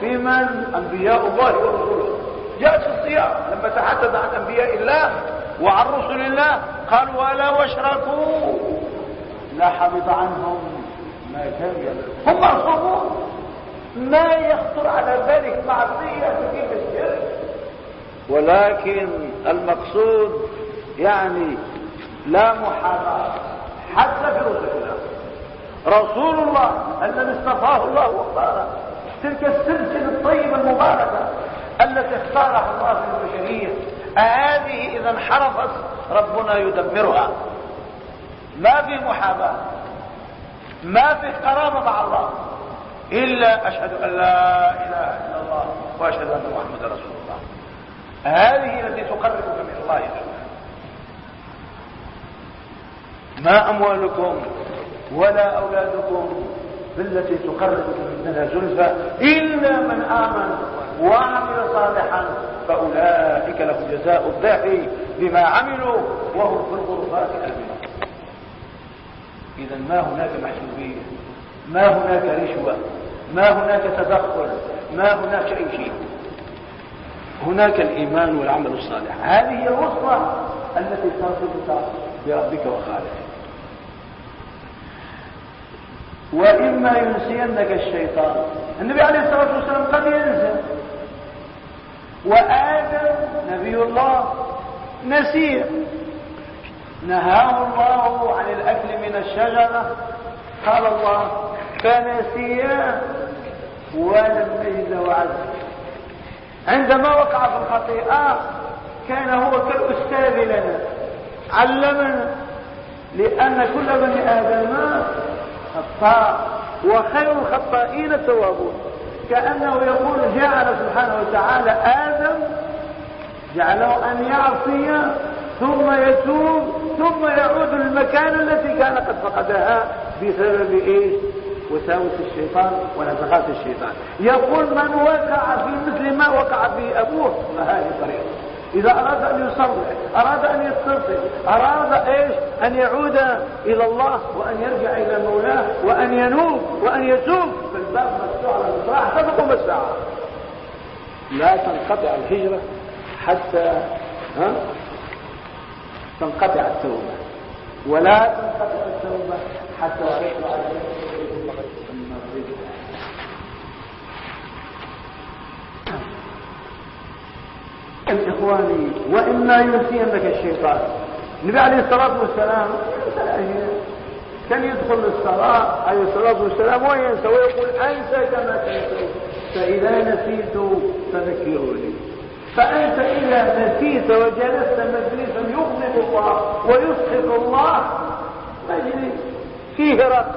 [SPEAKER 2] في من أنبياء الله ورسوله جاءت في الصيام لما تحدث عن أنبياء الله وعن رسل الله قال ولو اشركوا لحبط عنهم هم أصابون ما يخطر على بالك معصية تجيب الشرك ولكن المقصود يعني لا محاباة حتى في رسول الله رسول الله الذي اصطفاه الله وقال تلك السلسلة الطيبة المباركة التي اختارها الله في البشرية هذه إذا انحرفت ربنا يدمرها ما في محاباة ما في قرابة مع الله إلا أشهد أن لا إله إلا الله وأشهد أن محمدا رسول الله هذه التي تقربك من الله سبحانه ما أموالكم ولا أولادكم بالتي تقربك مننا زلفى إلا من آمن وعمل صالحا فأولئك لهم جزاء الضعف بما عملوا وهم في الغرفات آمنون إذا ما هناك محسوبية ما هناك رشوة ما هناك تدخل ما هناك أي شيء هناك الإيمان والعمل الصالح هذه هي الوصفة التي تصلك بربك وخالقك وإما ينسينك الشيطان النبي عليه الصلاة والسلام قد ينسى وآدم نبي الله نسيه نهاه الله عن الأكل من الشجرة قال الله فنسيا ولم يجد وعزه عندما وقع في الخطيئة كان هو كالأستاذ لنا علمنا لأن كل بني آدم خطاء وخير الخطائين التوابون كأنه يقول جعل سبحانه وتعالى آدم جعله أن يعصي ثم يتوب ثم يعود للمكان التي كان قد فقدها بسبب ايش وساوس الشيطان ونفخات الشيطان يقول من وقع في مثل ما وقع في ابوه فهذه طريقه اذا اراد ان يصلي اراد ان يتصل اراد ايش ان يعود الى الله وان يرجع الى مولاه وان ينوب وان يتوب فالباب مفتوح على المصراع حتى تقوم الساعه لا تنقطع الهجره حتى ها تنقطع التوبة ولا تنقطع التوبة حتى يحيط عليك إخواني وإما ينسينك الشيطان النبي عليه الصلاة والسلام كان يدخل الصلاة عليه الصلاة والسلام وينسى ويقول أنسى كما تنسى فإذا نسيت فذكروني فأنت إذا نسيت وجلست مجلسا يغضب الله ويسخط الله مجلس فيه رقص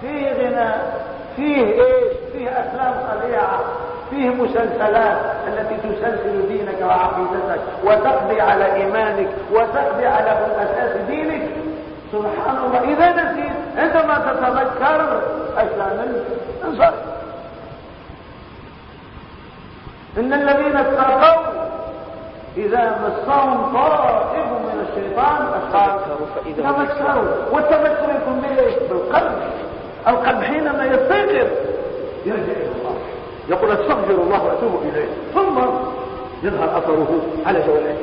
[SPEAKER 2] فيه غناء فيه ايش فيه افلام قليعه فيه مسلسلات التي تسلسل دينك وعقيدتك وتقضي على ايمانك وتقضي على اساس دينك سبحان الله اذا نسيت عندما تتذكر افلام انصرف
[SPEAKER 3] إن الذين اتقوا إذا مسهم طائف من الشيطان تمسكوا
[SPEAKER 2] والتمسكوا يكون بالإيه؟ بالقلب القلب حينما يستيقظ يرجع إلى الله يقول استغفر الله وأتوب إليه ثم يظهر أثره على جوانب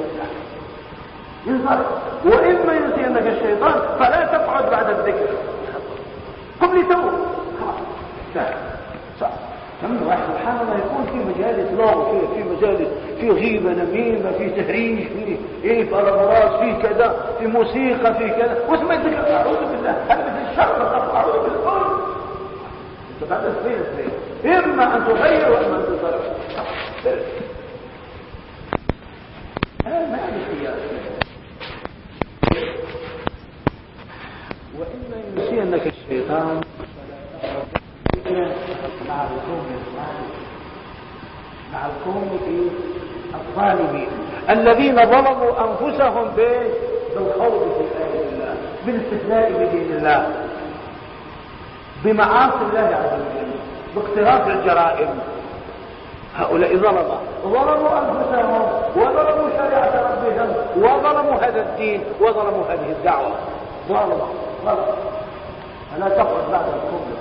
[SPEAKER 2] يظهر وإما ينسينك الشيطان فلا تقعد بعد الذكر قم لتوب خلاص سبحان الله في مجالس لغو في مجالس في غيبة نميمة في تهريج في ايه فالامراض في كذا في موسيقى في كذا واسمع الذكر اعوذ بالله هل مثل الشر اعوذ بالله انت بعد اثنين
[SPEAKER 3] اثنين اما ان تغير واما ان تغير هذا ما خيار واما ينسينك الشيطان مع الرسول مع القوم الظالمين الذين ظلموا
[SPEAKER 2] أنفسهم بالخوض في آية الله بالاستثناء بدين الله بمعاصي الله عز وجل باقتراف الجرائم
[SPEAKER 3] هؤلاء ظلموا
[SPEAKER 2] ظلموا أنفسهم وظلموا شريعة ربهم وظلموا هذا الدين وظلموا هذه الدعوة ظلموا ظلموا فلا تقعد بعد الكفر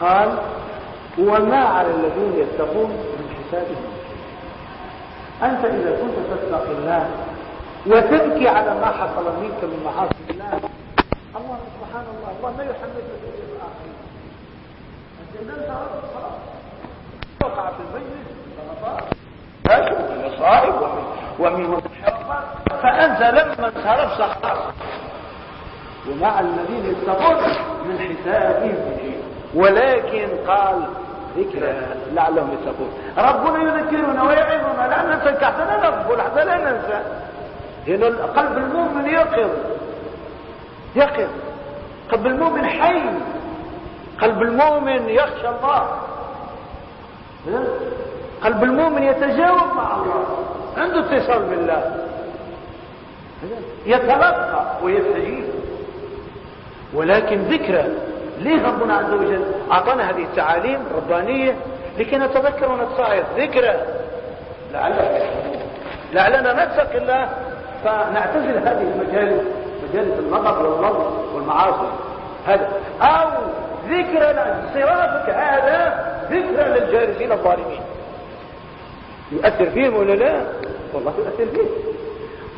[SPEAKER 2] قال وما على الذين يتقون من حسابهم أنت إذا كنت تتقي الله وتبكي على ما حصل منك من معاصي الله
[SPEAKER 3] الله سبحان الله الله لا يحملك الأجر الآخرين
[SPEAKER 2] أنت نمت ربك خلاص وقع في المجلس غلطات من مصائب ومن انحرافات فأنت لما انصرفت خلاص ومع الذين يتقون من حسابهم ولكن قال ذكرى لعلهم يتقون ربنا يذكرنا ويعظنا لا ننسى كحتنا نقبل حتى لا ننسى هنا قلب المؤمن يقظ يقظ قلب المؤمن حي قلب المؤمن يخشى الله قلب المؤمن يتجاوب مع الله عنده اتصال بالله يتلقى
[SPEAKER 3] ويستجيب
[SPEAKER 2] ولكن ذكرى ليه ربنا عز وجل أعطانا هذه التعاليم ربانية لكي نتذكر ونتصاعد ذكرى لعلنا لعلنا الله فنعتزل هذه المجالس مجالس النظر والنظر والمعاصي هذا أو ذكرى صرافك هذا ذكرى للجالسين الظالمين يؤثر فيهم ولا لا والله يؤثر فيهم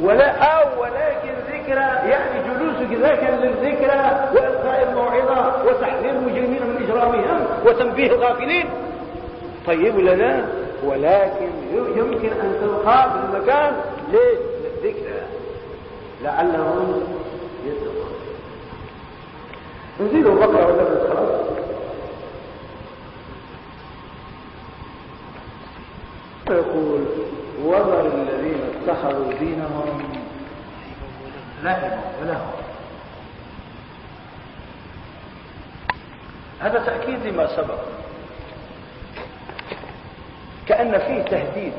[SPEAKER 2] ولا أو ولكن ذكرى يعني جلوسك ذاك للذكرى وإن وتحذير المجرمين من إجرامهم وتنبيه الغافلين طيب لنا ولكن يمكن أن تلقى في المكان ليش لعلهم
[SPEAKER 3] يتقون نزيد البقره ولا خلاص يقول
[SPEAKER 2] وذر الذين اتخذوا دينهم لهم ولهم هذا تأكيد لما سبق كأن فيه تهديد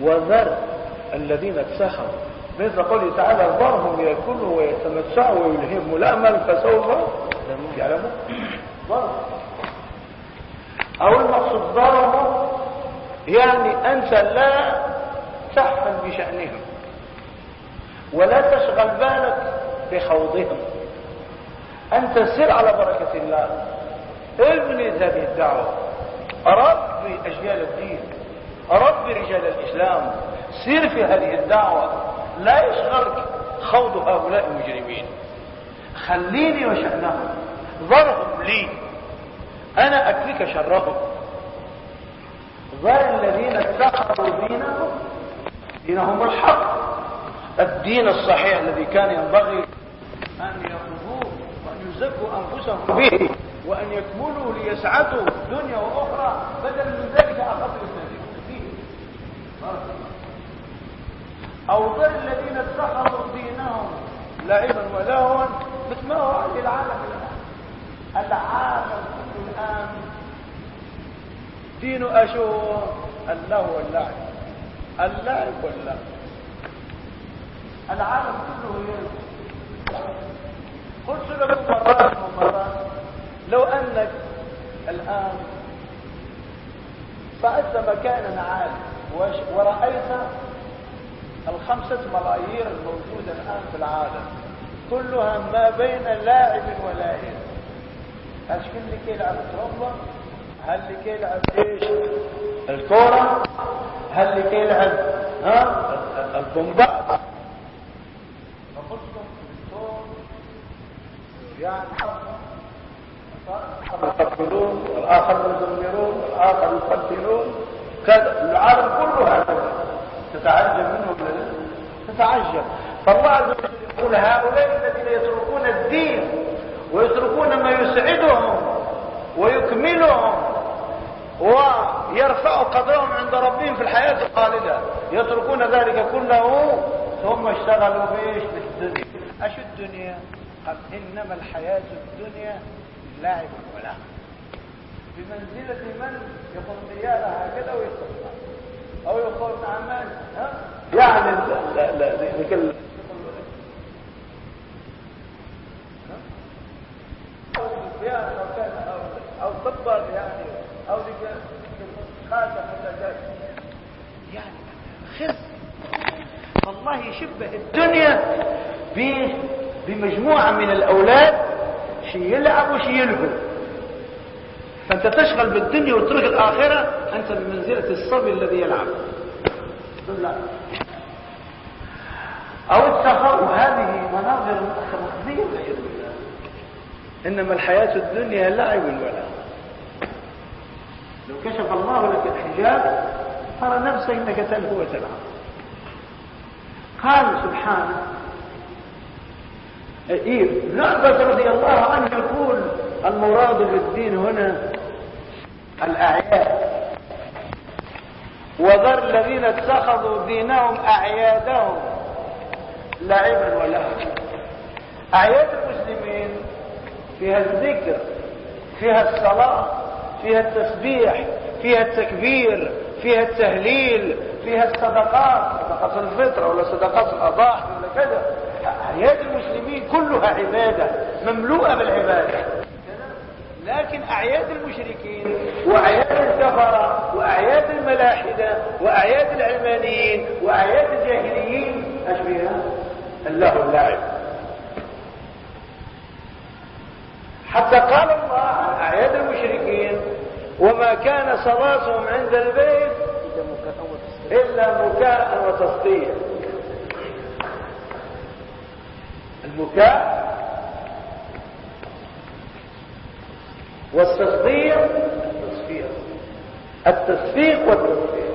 [SPEAKER 2] وذر الذين اتسخروا مثل قوله تعالى ضرهم ياكلوا ويتمتعوا ويلهموا الامل فسوف يعلمون
[SPEAKER 3] او المقصود ضرهم
[SPEAKER 2] يعني انت لا تحفل بشانهم ولا تشغل بالك بخوضهم أنت سر على بركة الله ابني هذه الدعوة ربي أجيال الدين ربي رجال الإسلام سير في هذه الدعوة لا يشغلك خوض هؤلاء المجرمين خليني وشأنهم ذرهم لي أنا أكفيك شرهم
[SPEAKER 3] ذر الذين اتخذوا دينهم
[SPEAKER 2] دينهم الحق
[SPEAKER 3] الدين الصحيح الذي كان ينبغي
[SPEAKER 2] أن يقول يزكوا انفسهم به وان يكملوا ليسعدوا دنيا واخرى بدل من ذلك اخطر الذين او غير الذين اتخذوا دينهم لعبا ولهوا مثل ما هو في العالم الان العالم كله الان دين اشهر الله واللعب اللعب واللعب العالم كله يلعب قلت لكم مرات ومرات لو أنك الآن فأنت مكانا عال ورأيت الخمسة ملايير الموجودة الآن في العالم كلها ما بين لاعب ولاعب هل شكل اللي كيلعب الترمبة هل اللي كيلعب ايش
[SPEAKER 3] الكورة هل اللي كيلعب ها البومبا يعني يقتلون والآخر يدمرون والآخر يقتلون
[SPEAKER 2] كذا العالم كله هكذا تتعجب منهم تتعجب فالله عز وجل يقول هؤلاء الذين يتركون الدين ويتركون ما يسعدهم ويكملهم ويرفع قدرهم عند ربهم في الحياة الخالدة يتركون ذلك كله ثم اشتغلوا بإيش بالدنيا أش الدنيا قد إنما الحياة الدنيا لعب ولعب بمنزلة من يقوم ديالة هكذا ويستطلع أو يقول نعمان ها يعني لا لا لا نكلم أو طبر يعني أو خاتم ولا يعني خزي والله يشبه
[SPEAKER 3] الدنيا
[SPEAKER 2] به بمجموعة من الأولاد شي يلعب وشي يلهو فأنت تشغل بالدنيا وترك الآخرة أنت بمنزلة الصبي الذي يلعب لا أو التخاء هذه مناظر
[SPEAKER 3] مخزية والعياذ بالله
[SPEAKER 2] إنما الحياة الدنيا لعب ولا لو كشف الله لك الحجاب ترى نفسك أنك تلهو وتلعب قال سبحانه إيه نعبة رضي الله عنه يقول المراد بالدين هنا الأعياد وذر الذين اتخذوا دينهم أعيادهم لعبا ولهوا أعياد المسلمين فيها الذكر فيها الصلاة فيها التسبيح فيها التكبير فيها التهليل فيها الصدقات صدقات الفطر ولا صدقات الأضاحي ولا كذا حياة المسلمين كلها عبادة مملوءة بالعبادة لكن أعياد المشركين وأعياد الكفرة وأعياد الملاحدة وأعياد العلمانيين وأعياد الجاهليين أشبهها الله اللعب
[SPEAKER 3] حتى قال الله عن أعياد المشركين وما كان صلاتهم
[SPEAKER 2] عند البيت إلا مكاء وتصديق البكاء والتصفيق
[SPEAKER 3] التصفيق
[SPEAKER 2] التصفيق والتصفيق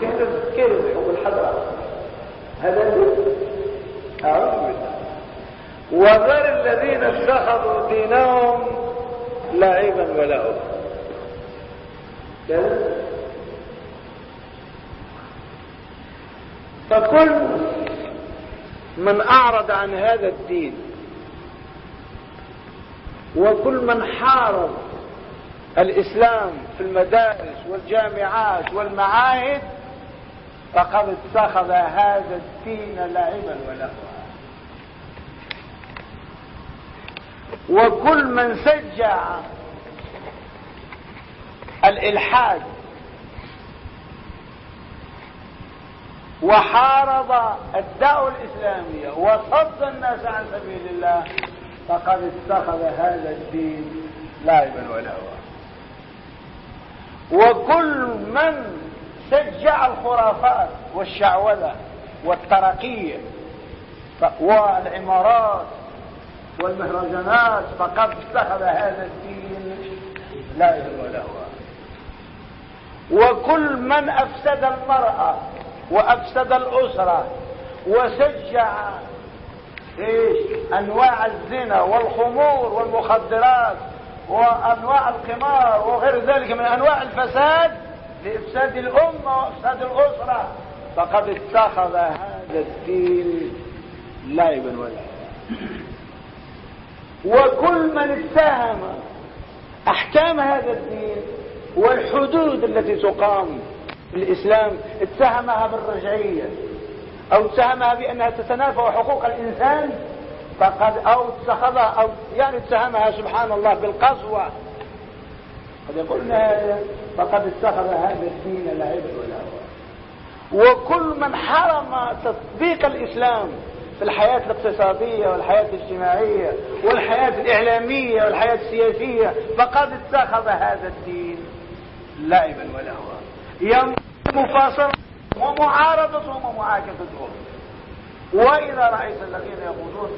[SPEAKER 2] كيف تذكر الحب الحضرة هذا اللي أعوذ بالله وذر الذين اتخذوا دينهم لعبا ولهوا فكل من اعرض عن هذا الدين وكل من حارب الاسلام في المدارس والجامعات والمعاهد فقد اتخذ هذا الدين لعبا ولهوا وكل من سجع الالحاد وحارب الدعوة الإسلامية وصد الناس عن سبيل الله فقد اتخذ هذا الدين ولا هو وكل من شجع الخرافات والشعوذة والترقية والعمارات والمهرجانات فقد اتخذ هذا الدين ولا هو وكل من أفسد المرأة وأفسد الأسرة وشجع ايش انواع الزنا والخمور والمخدرات وانواع القمار وغير ذلك من انواع الفساد لافساد الامه وافساد الاسره فقد اتخذ هذا الدين لعبا ولا وكل من اتهم احكام هذا الدين والحدود التي تقام الإسلام اتهمها بالرجعية أو اتهمها بأنها تتنافى حقوق الإنسان فقد أو اتخذها أو يعني اتهمها سبحان الله بالقسوة قد يقولنا هذا فقد اتخذ هذا الدين لعبا ولهوا وكل من حرم تطبيق الإسلام في الحياة الاقتصادية والحياة الاجتماعية والحياة الإعلامية والحياة السياسية فقد اتخذ هذا الدين لعبا ولهوا ينبغي مفاصلة ومعارضتهم ومعاكستهم وإذا رأيت الذين يقولون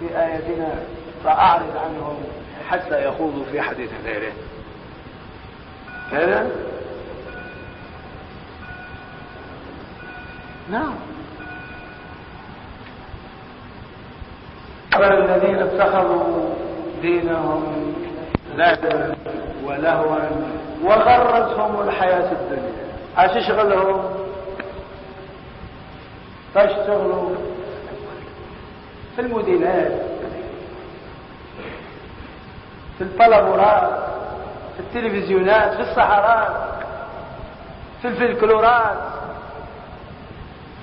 [SPEAKER 2] في اياتنا فأعرض عنهم حتى يخوضوا في حديث غيره هذا نعم الذين اتخذوا دينهم لعبا ولهوا وغرتهم الحياة الدنيا اش يشغلهم فاشتغلوا طيب في المدينات في البلابورات
[SPEAKER 3] في التلفزيونات في
[SPEAKER 2] الصحراء في الفلكلورات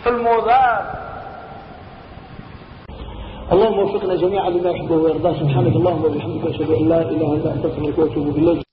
[SPEAKER 2] في الموضات اللهم وفقنا جميعا لما يحبه ويرضاه سبحانك اللهم وبحمدك اشهد ان لا اله الا انت استغفرك واتوب اليك